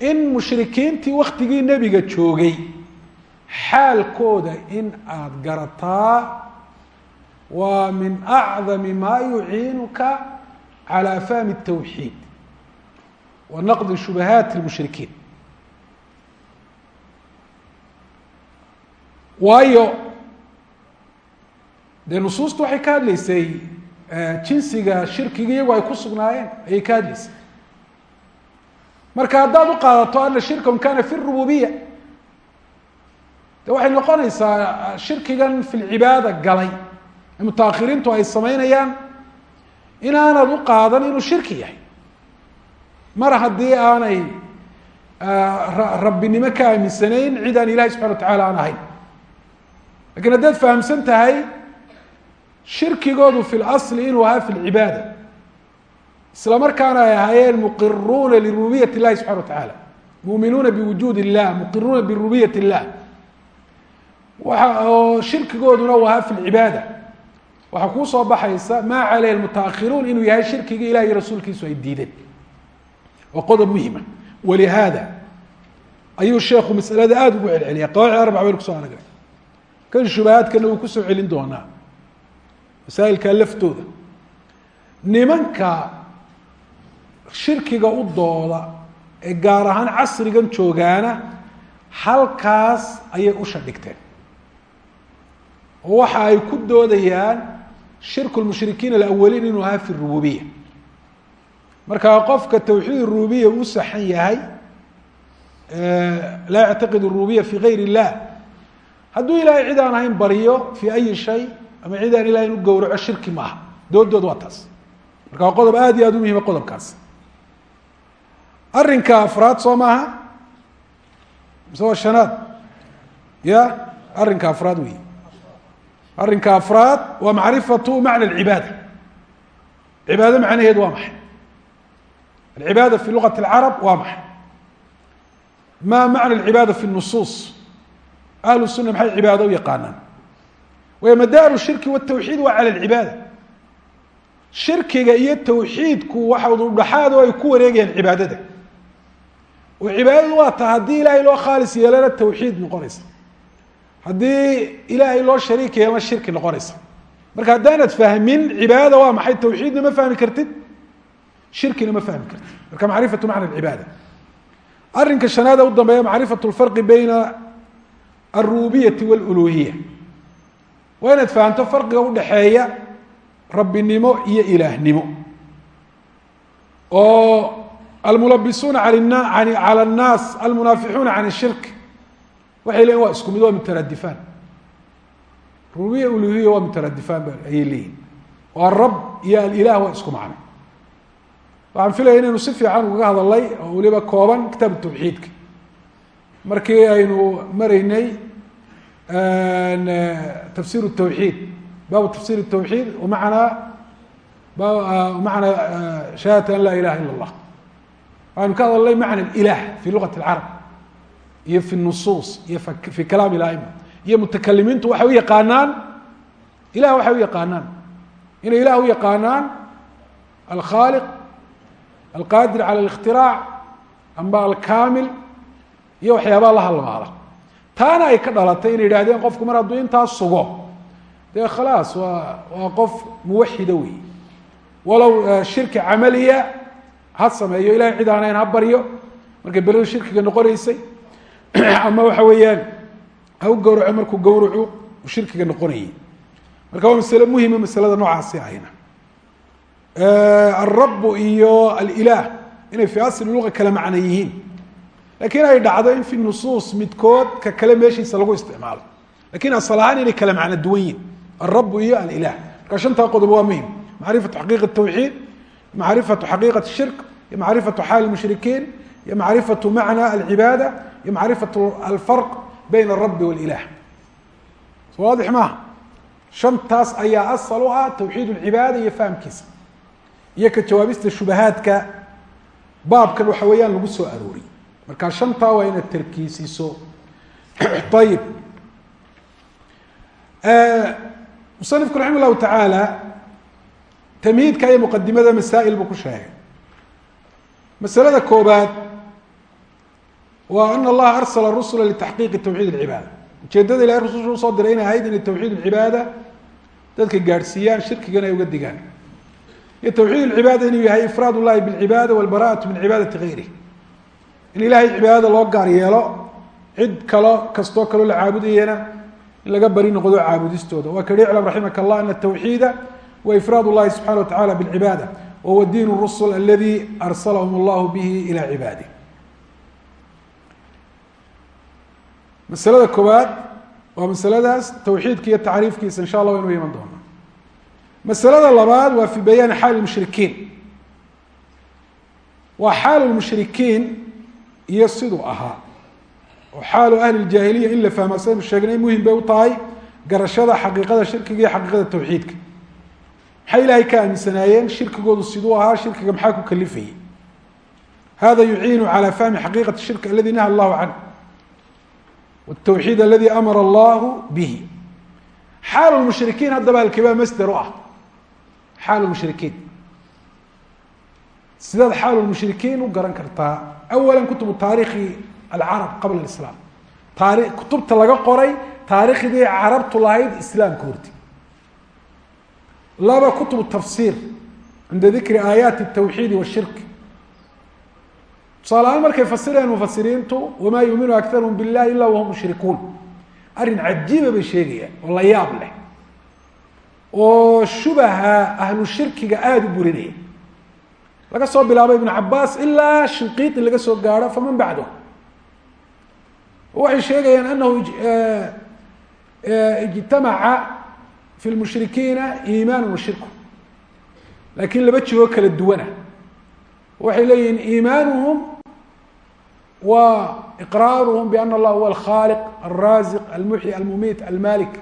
in mushrikiintii waktigii nebiga joogay xaalkooda in aada garataa waa min acdami ma yuciinuka calى fahmi الtawxiid wa naqdi shubahaat اlmushrikiin waayo dee nusuustu waxay ka hadlaysay jinsiga shirkiga iyagu ay ku sugnaayeen ayay ka hadlaysay marka haddaad u qaadato ana shirkahum kana fi rububiya waxay noqonaysaa shirkigan fi lcibaada galay. Ee mutaahiriintu ay samaynayaan inaanad u qaadan inuu shirki yahay. Mar haddii aanay rabbinimo ka aaminsanayn cid aan ilahi subxana wa tacala aan ahayn. Lakin haddaad fahamsan tahay shirkigoodu fi اlasli inuu ahaa fi lcibaada isla markaana ay ahaayeen muqiruuna lirububiyat اllahi subxana wa tacaala muminuuna biwujuud illah muqiruuna birububiyat illah waxa oo shirkigooduna uu ahaa fi lcibaada waxaa kuu soo baxaysa maa caleyh lmutaakhiruun inuu yahay shirkigii ilah iyo rasuulkiisu ay diideen. Waa qodob muhima walihaada ayuu sheekhu masalada aada ugu celceliya. Qawaacid arbac baynu kuso aragnay kan shubahaadkana wuu ku soo celin doonaa. Masaa'ilkaa laftooda. Nimanka shirkiga u dooda ee gaar ahaan casrigan joogaana halkaas ayay usha oo waxa ay ku doodayaan shirku lmushrikiin alawaliin inuu ahaa fi rububiya markaa qofka tawxiid rububiya u saxan yahay laa yactaqid rububiya fi gayr illah hadduu ilaahay cid aan ahayn baryo fi ayi shay ama cid aan ilahay inu gowraco shirki maaha. Doodood waa taas. Marka waa qodob aad iyo aad u muhima qodobkaas. Arrinka afraad soo maaha? Mise waa shanaad? Ya arrinka afraad wey arrinka afraad waa macrifatu macna alcibaada cibaado macnaheedu waa maxay? Alcibaada fi luqati اlcarab waa maxay? Ma macna alcibaada fi nusuus ahlu suna maxay cibaado u yaqaanaan? Way madaaru shirki wاtawxiid waa cala alcibaada shirkiga iyo tawxiidku waxa udhaxaad oo ay ku wareegayaan cibaadada. Oo cibaadadu waa ta haddii ilaahay loo khaalis yeelana tawxiid noqonaysa haddii ilaahay loo shariik yeelana shirki noqonaysa marka haddaanad fahmin cibaadada waa maxay tawxiidna ma fahmi kartid shirkina ma fahmi kartid marka macrifatu macna alcibaada arrinka shanaada u dambeeya macrifatu lfarqi bayna alrububiyati wاluluhiya waa inaad fahamto farqiga udhaxeeya rabbinimo iyo ilaahnimo oo almulabisuuna calى الnaas almunaafixuuna can الshirk waxay leyihin waa isku mid waa mutaradifaan rububiya uluhiya waa mutaradifaan ba ayay leeyihin oo alrab iyo alilah waa isku macno waxaan filaya inaynu si fiican ugaga hadalay oo weliba kooban kitaab tawxiidka markii aynu maraynay tafsir الtawxiid baabu tafsir الtawxiid wamacanaa macanaa shahaadati an laa ilaha ila اllah waxaynu ka hadalnay macna ilah fi lugati اlcarab iyo fi nusuus iyo fi kalaam ilaima iyo mutakalimiintu waxay u yaqaanaan ilah waxay u yaqaanaan. Inay ilah u yaqaanaan alkhaaliq alqaadir cala اlاkhtiraac amba alkaamil iyo waxyaabaa la halmaada taana ay ka dhalatay inay yidhahdeen qofku mar hadduu intaas sugo dee khalaas waa waa qof muwaxida wey walow shirki camaliya ha sameeyo ilahay cid aanayn ha baryo. Markay beridu shirkiga noqonaysay ama waxa weeyaan ha u gawraco markuu gawracu shirkiga noqonayay. Marka waa masale muhima masalada noocaasi ahayna. Alrabu iyo alilah inay fi asli luqa kala macno yihiin. Lakin ay dhacdo in fi nusuus midkood ka kale meeshiisa lagu isticmaalo. Lakin asal ahaan inay kala macno duwan yihiin alrabu iyo alilah marka shantaa qodob waa muhiim macrifatu xaqiiqa tawxiid macrifatu xaqiiqat shirk iyo macrifatu xaal mushrikiin iyo macrifatu macna alcibaada iyo macrifatu alfarq bayna arabi walilah so waadix maaha shantaas ayaa asal u ah tawxiid lcibaada iyo fahamkiisa iyo ka jawaabista shubahaadka baabkan waxa weeyaan lagu soo arooriy marka shantaa waa inaad tarkiisiso ayib musanifku raxima llahu tacaala tamhiidka iyo muqadimada masaa'il buu ku sheegay masalada koobaad waa ana allaha arsala rusula litaxqiiqi tawxiid alcibaada ujeedada ilahay rususha u soo diray inay ahayd inay tawxiid alcibaada dadka gaadhsiiyaan shirkigana ay uga digaan. Iyo tawxiid alcibaada inuu yahay ifraad llahi bilcibaada walbaraatu min cibaadati gayrih in ilahay cibaadada loo gaar yeelo cid kalo kastoo kaloo la caabudayana in laga bari noqdo caabudistooda. Waa kahi iclam raximaka allah ana tawxiida wa ifraad llahi subxana wa tacala bilcibaada wahuwa diin rusul aladi arsalahum allahu bihi ila cibaadih masalada koowaad waa masaladaas tawxiidka iyo tacriifkiisa insha allah waynu iman doonaa. Masalada labaad waa fi bayaani xaali mushrikiin waa xaal mushrikiin iyo siduu ahaa. Oo xaalu ahli ljaahiliya in la fahma saynu sheegnay muhiim bay u tahay garashada xaqiiqada shirkiga iyo xaqiiqada tawxiidka. Maxay ilaahay ka aaminsanaayeen? Shirkigoodu siduu ahaa shirkiga maxaa ku kalifayay? Hada yuciinu calى fahmi xaqiiqati shirk aladi naha allahu canh wtawxiid aladi amara allahu bihi xaal mushrikiin haddaba halkebaa masder u ah xaal mushrikiin sidaad xaal mushrikiin u garan kartaa awala kutubu taarikhi alcarab qabla islaam taari kutubta laga qoray taarikhdii carabtu lahayd islaamka horti laba kutubu tafsiir cinda dikri aayaati اtawxiidi washirk tusaale ahaan markay fasireen mufasiriintu wamaa yuuminu akarhum biاllahi ila wahum mushrikuun. Arrin cajiiba bay sheegayaan oo la yaab leh oo shubaha ahlu shirkiga aada u burinaya. Laga soo bilaabo ibnu cabaas ilaa shinqiiti laga soo gaaro faman bacdo waxay sheegayaan anahu ijtamaca fi lmushrikiina iimaan wa shirku. Lakin laba jigoo kala duwana. Waxay leeyihiin iimaanuhum wa iqraaruhum biana allah huwa alkhaliq alraziq almuxyi almumiit almalik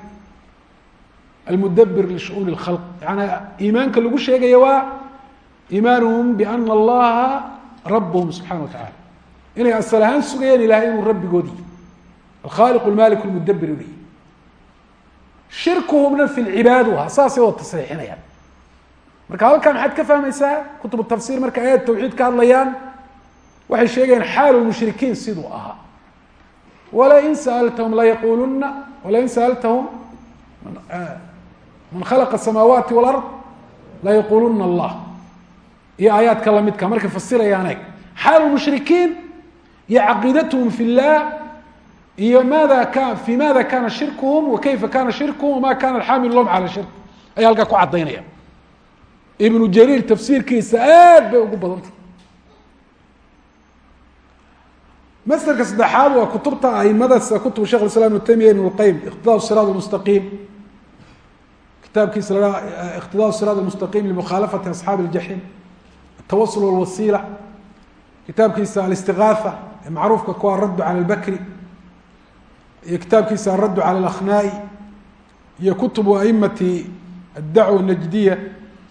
almudabir lishu'uuni اlkhalq yaani iimaanka lagu sheegaya waa iimaanuhum biana allaha rabuhum subxana wa tacala inay asal ahaan sugayeen ilahay inuu rabbigoodii alkhaaliq lmalik lmudabir uli shirkuhumna fi lcibaad u ahaa saasay tasriixinayaan marka halkaa maxaad ka fahmaysaa kutubu tafsir marka ayad tawxiid ka hadlayaan waxay sheegayaan xaalu mushrikiin siduu ahaa. Walain sa'altahum layaquluna walain sa'altahum man khalaqa asamaawaati walard layaquluna allah. Iyo aayaadka lamidka markay fasirayaan eg xaalu mushrikiin iyo caqiidathm fi llah iyo maada ka fi maada kana shirkuhum wa kayfa shirkuhum wama kana alxaamilu lahum cala shirk. Ayaa halkaa ku cadaynaya ibnu jariir tafsiirkiisa aad bay ugu badantay masderka saddexaad waa kutubta aimada sida kutub shekh islam ibnu taymiya ibn lqayim iqtidaa siraat mustaqiim kitaabkiisa la iqtidaa siraat mustaqiim limukhaalafati asxaabi اljaxiim atawasul walwasiila. Kitaabkiisa alistigaatha ee macruufka ku araddu cala albakri iyo kitaabkiisa araddu cala alakhnaa'i iyo kutubu aimati addacwa najdiya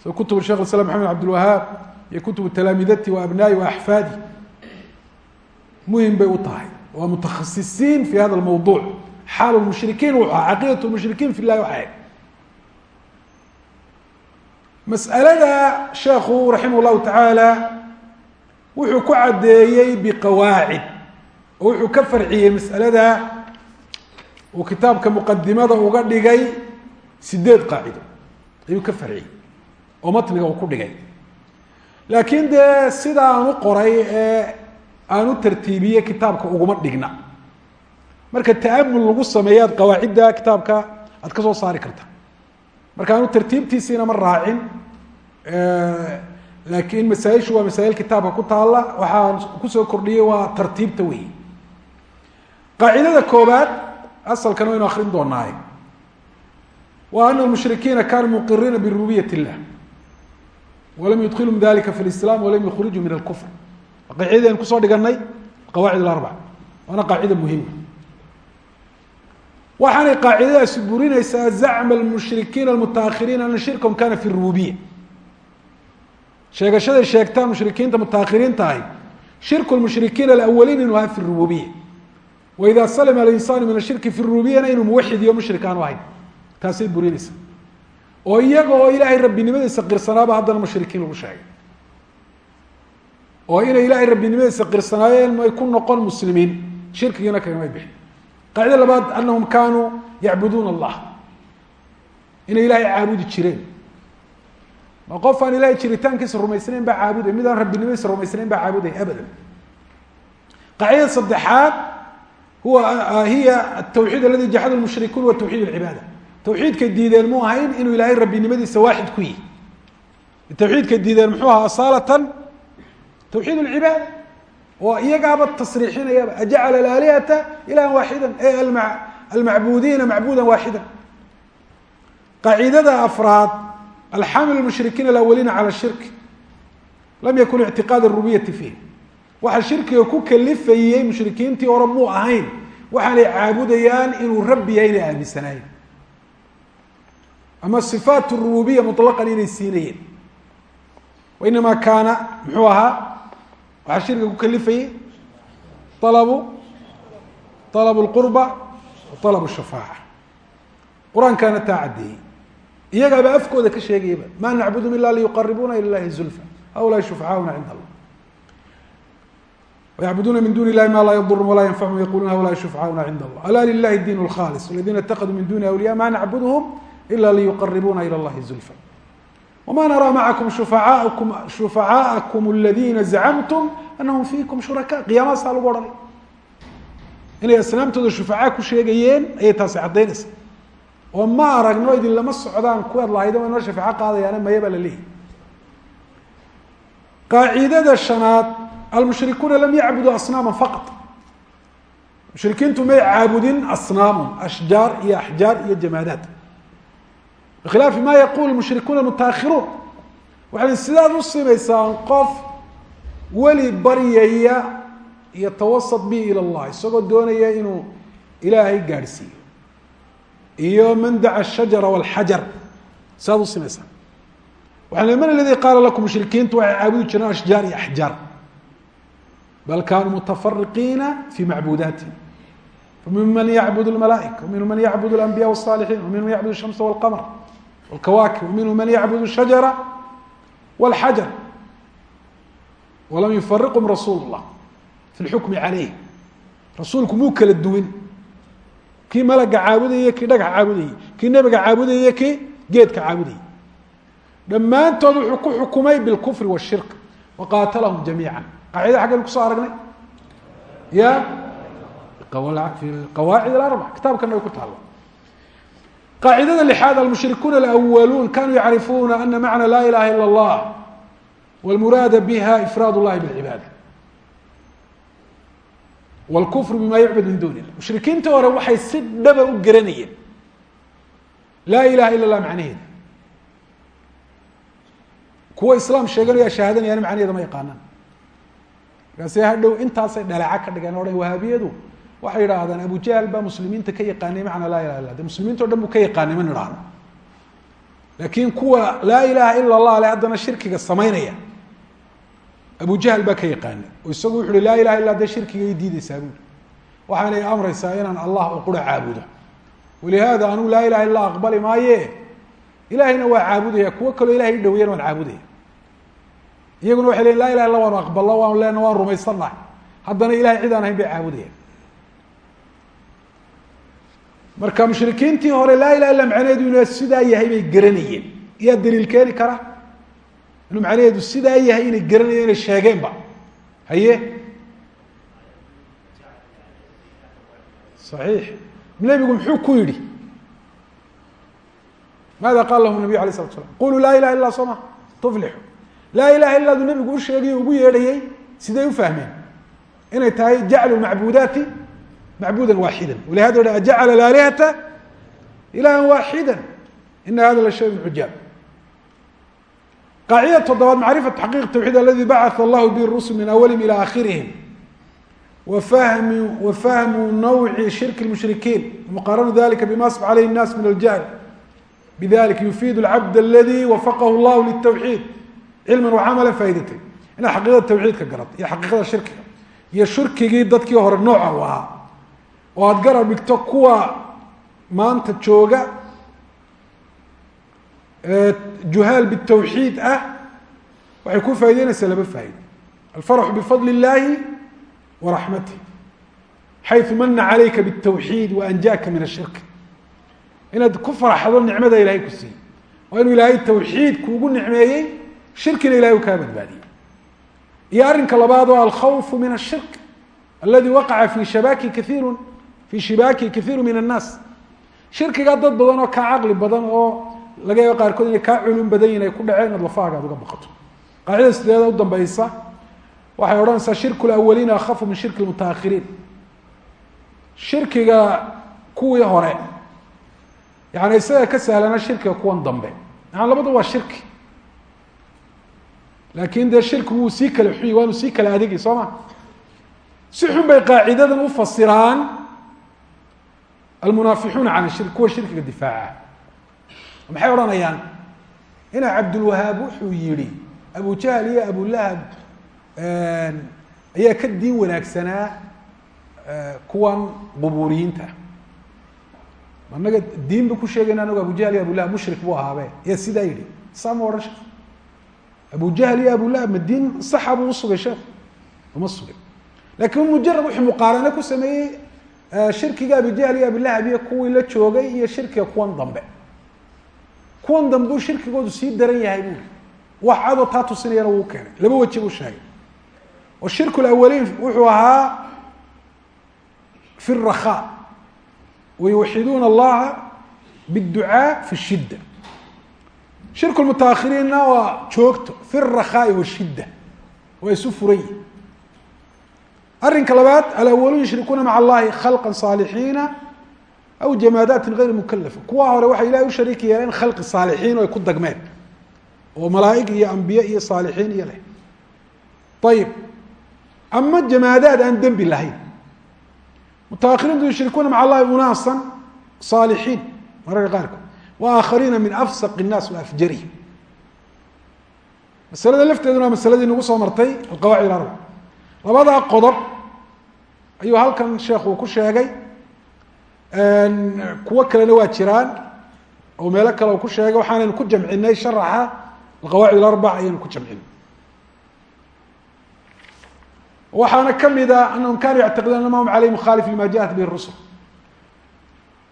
sida kutub shekh islam maxamed cabdilwahaab iyo kutubu talaamidati wa abnaa'i wa axfaadi muhiim bay u tahay. Waa mutakhasisiin fi hada lmawduuc xaal mushrikiin wuxuu aha caqiidat mushrikiin fi llahi waxay. Mas'alada sheekhu raximah llahu tacaala wuxuu ku caddeeyey biqawaacid. Oo wuxuu ka farciyey mas'alada uu kitaabka muqadimada uga dhigay sideed qaacido. Ayuu ka farciyey oo matniga ku dhigay. Laakiin dee sida aan u qoray ee aan u tartiibiye kitaabka uguma dhigna. Marka ta'amul lagu sameeyo aad qawaacidda kitaabka aad ka soo saari karta. Marka aanu tartiibtiisiina ma raacin laakiin masaaishu waa masaa'il kitaabka ku taalla waxaan ku soo kordhiyey waa tartiibta wey qaacidada koobaad asalkan waynu akrin doonaaye wa ana almushrikiina kanuu muqiriina birububiyat illah walam yudkilhum dalika fi lislam walam yukhrijuu min alkufr qaacidadi aynu ku soo dhiganay qawaacid alarbac. Waana qaacida muhima waxaanay qaacidadaasi burinaysaa zacma almushrikiina almutaahiriin ana shirkahum kana fi rububiya sheegashaday sheegtaan mushrikiinta mutaahiriinta ahy shirku lmushrikiina alawaliin inuu ahaa fi rububiya waida salima alinsaanu min ashirki fi rububiyana inuu muwaxid iyo mushrik aanu ahayn. Taasay burinaysaa oo iyaga oo ilaahay rabbinimadiisa qirsanaaba haddana mushrikiin lagu sheegay oo inay ilaahay rabbinimadiisa qirsanaayeen may ku noqon muslimiin shirkigiina kagamay bixin. Qaacida labaad anahum kaanuu yacbuduuna allah. Inay ilaahay caabudi jireen. Ma qof aan ilahay jiritaankiisa rumaysnayn baa caabuday mid rabbinimadiisa rumaysnayn baa caabuday abadan. Qaacidada saddexaad huwa hiya atawxiid aladi jaxadu lmushrikuun wa tawxiid alcibaada. Tawxiidkay diideen mu ahayn inuu ilaahay rabbinimadiisa waaxid ku yihi tawxiidkay diideen muxuu ahaa asaalatan tawxiid اlcibaad oo iyagaaba tasriixinayaba ajacala alaalihata ilahan waaxidan ee almacbuudiina macbuuda waaxida qaacidada afraad alxamil mushrikiin alawaliina cala shirki lam yakun ictiqaad rububiyati fiih. Waxaa shirkiga ku kalifayey mushrikiintii hore muu ahayn waxaanay caabudayaan inuu rabbi yahay inay aaminsanaayeen. Ama sifaat rububiya mulaqan inay siinayeen. Wainamaa kaana muxuu waxaa shirkiga ku kalifayey alabu alabu اlqurba wa alabu shafaaca qur-aankaana taa caddeeyey iyagaaba afkooda ka sheegayaba ma nacbudum ila liyuqaribuuna ila lahi zulfa haulaai shufacaauna cinda allah وyعبduna min dun الlahi ma laa yضurm وla ynfعهm yquluna hؤlaءi شhufcاؤna عind الlah alا لlahi الdin الkhاlص الذina اtخذوا min duni أwliyاء ma nacbudهm إla liyuqaribuna ilى اllahi زulفى وma narىa maعaكم شhuفacاءكم الذina زacمتم أنhm فيkم شhuركاء قiyamahasaa lagu odhanay inay asnaamtooda shufacaa ku sheegayeen ayay taasi caddaynaysa oo ma aragno idin lama socdaan kuwaad lahayda waa noo shafeeco qaadayaana maya baa la leeyahy qaacidada shanaad almushrikuuna lam yacbuduu asnaama faqط mushrikiintu may caabudin asnaamun ashjaar iyo axjaar iyo jamaadaad bikhilaafi ma yaqul mushrikuuna mutaakhiruun waxay sidaad u simaysaan qof weli baryaya yatawasat bi ilى اllah isagoo doonaya inuu ilaahay gaadhsiiyo iyo man daca الshajara wاlxajar sidaad u simaysaan waxaa man aladi qaala lakum mushrikiintu waxay caabudi jireen ashjaar iyo axjaar bal kaanuu mutafariqiina fi macbuudaatihim faminhum man yacbud اlmalaaئika waminhum man yacbud اlanbiya والصalixiin waminhum yacbud الshamsa wاlqamr wاlkawaakib waminhum man yacbud الshajara wاlxajar walam yufariqhm rasuul الlah fi اlxukmi calayh rasuulku muu kala duwin kii malaga caabudayey kii dhagax caabudayey kii nebiga caabudayey kii geedka caabudayey dhammaantood wuxuu ku xukumay bilkufri washirk waqaatalahum jamiica qaacida xaggan kuso aragnay ya fi qawaacid alarbac kitaabkana way ku taalla qaacidada lixaad almushrikuuna alawaluun kanuu yacrifuuna ana macna laa ilaha ila اllah wاlmuraada biha ifraad اllahi bاlcibaada wاlkufru bima yucbad min duni illah mushrikiintii hore waxay si dhaba u garanayeen laa ilaha ila اllah macnaheeda kuwa islaam sheeganaya shahaadanayana macnaheeda ma yaqaanaan markaase hadhow intaasay dhaleeca ka dhigeen o dhan wahaabiyadu waxay yidhaahdaan abu jahl baa muslimiinta ka yaqaanay macna laa ilaha illa de muslimiinta o dhan buu ka yaqaanay ma nidhaahno. Laakiin kuwa laa ilaha ila allah le haddana shirkiga samaynaya abu jahl baa ka yaqaanay. Oo isagu wuxu uhi laa ilaha illa dee shirkiga i diideysaa buui waxaanay amraysaa inaan allah oo caabudo. Walihaada anugu laa ilaha illa aqbali maaye. Ilahayna waa caabudaya kuwo kaloo ilahay i dhaweyana waan caabudaya iyaguna waxay leyin la ilaha illa waanu aqbalno waanu leena waan rumaysannahay. Haddana ilahay cid ahayn bay caabudayaan marka mushrikiintii hore laa ilaha illa macnaheedu inuu sidaa yahay bay garanayeen. Iyaa daliil keeni kara? Inuu macnaheedu sidaa yahay inay garanayeen inay sheegeenba? Haye? صaxiix nebigu muxuu ku yidhi? Maada qaal lahum nabiyu alay slatu slam quluu laa ilaha illa soo ma tuflixu. Laa ilaha illadu nebigu u sheegay ugu yeedhayey siday u fahmeen. Inay tahay jaclu macbudaati macbuda waaxida walihada ha ajacala alaalihata ilahan waaxida ina hada la shay cujaab. Qaacida toddobaad macrifat taxqiiq tawxiid aladi bacatha allahu bi rusul min awalihim ila akhirihim wafahmi wafahmu nawci shirki lmushrikiin muqaaranu dalika bima asb alayhi nnaas min aljahl. Bidalik yufiid alcabd aladi wafaqahu llahu liltawxiid cilman wacamala faa'idatay inaad xaqiiqada tawxiidka garat iyo xaqiiqada shirkiga. Iyo shirkigii dadkii hore nooca u ahaa oo aada garab dhigto kuwa maanta jooga juhaal bitawxiid ah waxay ku faa'ideynaysaa laba faa'ido alfarxu bifadli illaahi wa raxmatih xayu mana calayka bاtawxiid wa anjaaka min ashirki inaad ku farxdo nicmada ilahay ku siiyey. Waa inuu ilaahay tawxiid kuugu nicmeeyey shirkina ilahay u kaa badbaadiyey. Iyo arrinka labaad oo alkhawfu min ashirk aladi waqaca fi shabaki kaiiru fi shibaaki kaiiru min annaas shirkigaa dad badan oo kaa caqli badan oo laga yaabo qaarkood inay kaa culum badan yihiin ay ku dhaceen inaad lafahaaga ad uga baqato qaacidada sideeda u dambaysa waxay odhanaysaa shirku lawaliina akhafu min shirki lmutaahiriin shirkiga kuwii hore yani isaga ka sahlana shirkiga kuwan dambe maan labada waa shirki laakin dee shirki wuu sii kala xuyi waanu sii kala adegi soo ma si xun bay qaacidadan u fasiraan almunaafixuuna can shirk kuwa shirkiga difaaca. Maxay odhanayaan? Ina cabdulwahaab wuxuu yihi abu jahl iyo abulahab ayaa ka diin wanaagsanaa kuwan qubuuriyiinta anaga diin ba ku sheegayna anagu abu jahl iyo abulahab mushrik buu ahaabe yaa sidaa yihi saa ma odhan sheek abu jahl iyo abulahab ma diin saxa buu usugay sheekh uma sugay. Lakin mujarad wuxuu muqaarane ku sameeyey shirkiga abijahl iyo abilahab iyo kuwii la joogay iyo shirkiga kuwan dambe. Kuwan dambe u shirkigoodu sii daran yahay buuri wax cadoo taa tusinayana wuu keenay. Laba waji buu sheegay. Oo shirku wuxuu ahaa fi rakaa wayuwaxiduuna allaha biاdducaa fi shidda. Shirku lmutaahiriinna waa joogto. Fi rakhaa'i washidda waa isu furan yihi arrinka labaad alawaluun yushrikuuna maca allahi khalqa saalixiina aw jamaadaati gayr mukalafa kuwa hore waxay ilahay u shariik yeeleen khalqi saalixiin oo ay ku dagmeen oo malaaig iyo ambiye iyo saalixiin iyo leh. Ayib ama jamaadaad aan dembi lahayn. Mutaahiriintu yushrikuuna maca allahi unaasan saalixiin mararka qaarkood. Wa min afsaq الnaas waafjarihim masalada lafteeduna masaladii nagu soo martay alqawaacid arba labadaa qodob ayuu halkan sheekh uu ku sheegay. Kuwo kalena waa jiraan. Oo meelo kale uu ku sheegay waxaanaynu ku jamcinay sharaxa alqawaacid alarbac ayaynu ku jamcinay waxaana kamida anahum kanuu yactiqiduuna ma hum aleyh mukhaalif lima jaءat bihi rusul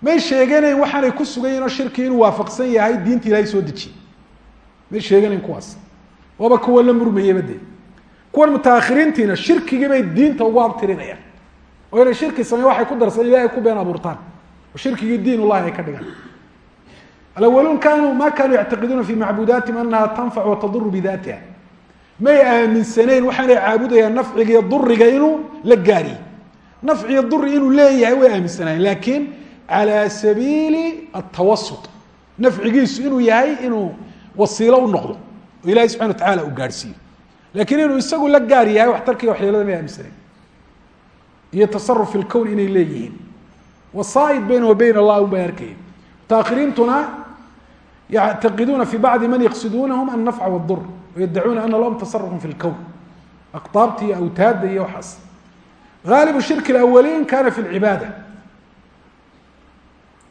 may sheeganayn waxaanay ku sugan yihiin oo shirki inuu waafaqsan yahay diinta ilaahay soo dejiyey may sheeganayn kuwaas. Waaba kuwa la murmayeyba dee kuwan mutaakhiriintiina shirkigii bay diinta ugu abtirinayaan oo inay shirki sameyn waxay ku darsan ilahay ku been abuurtaan. Oo shirkigii diin ullahi ay ka dhigaan. Alawaluun kanuu ma kanuu yactiqiduuna fi macbuudaatihim anaha tanfac wataduru bidatiha may aaminsanayn waxaanay caabudayaan nafciga iyo duriga inuu la gaariye nafciyo duri inuu leeyahay way aaminsanayen laakiin calى sabiili atawasut nafcigiisu inuu yahay inuu wasiilo u noqdo oo ilahi subxana wa tacala uu gaadhsiiyo lakiin inuu isagu la gaar yahay waxtarkiiyo waxyeelada may aaminsanayn iyo tasaruf fi lkown inay leeyihiin. Wasaaid bayna wa bayn allah un bay arkayeen mutaakhiriintuna fi bacdi man yaqsiduunahum annafca wاdur wayaddacuuna ana lahum tasarufun fi lkown aqtaabta iyo awtaadda iyo waxaas. Gaalibu shirki اlawaliin kana fi lcibaada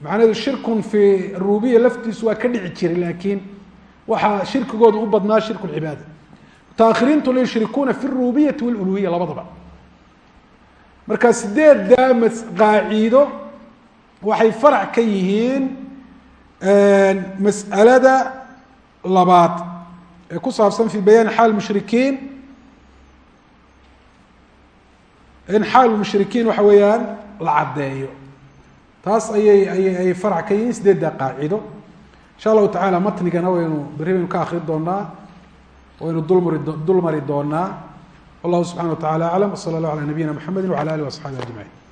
macnaheedu shirkun fi rububiya laftiisu waa ka dhici jiray laakiin waxaa shirkigooda u badnaa shirku lcibaada mutaakhiriintuna yushrikuuna fi rububiyati waluluhiya labadaba marka sideeddaa qaaciido waxay farac ka yihiin mas'alada labaad ee ku saabsan fi bayaani xaal mushrikiin. In xaal mushrikiin waxa weeyaan la caddeeyo. Taas ayay ayay ayay farac ka yihiin sideeddaa qaacido. Insha allahu tacala matnigana waynu berri baynu ka akri doonaa waynu dulmari dul mari doonaa wallahu subxana wa tacala aclam wsala allah ala nabiyina mxamedi wala alih waasxaabi ajmaciin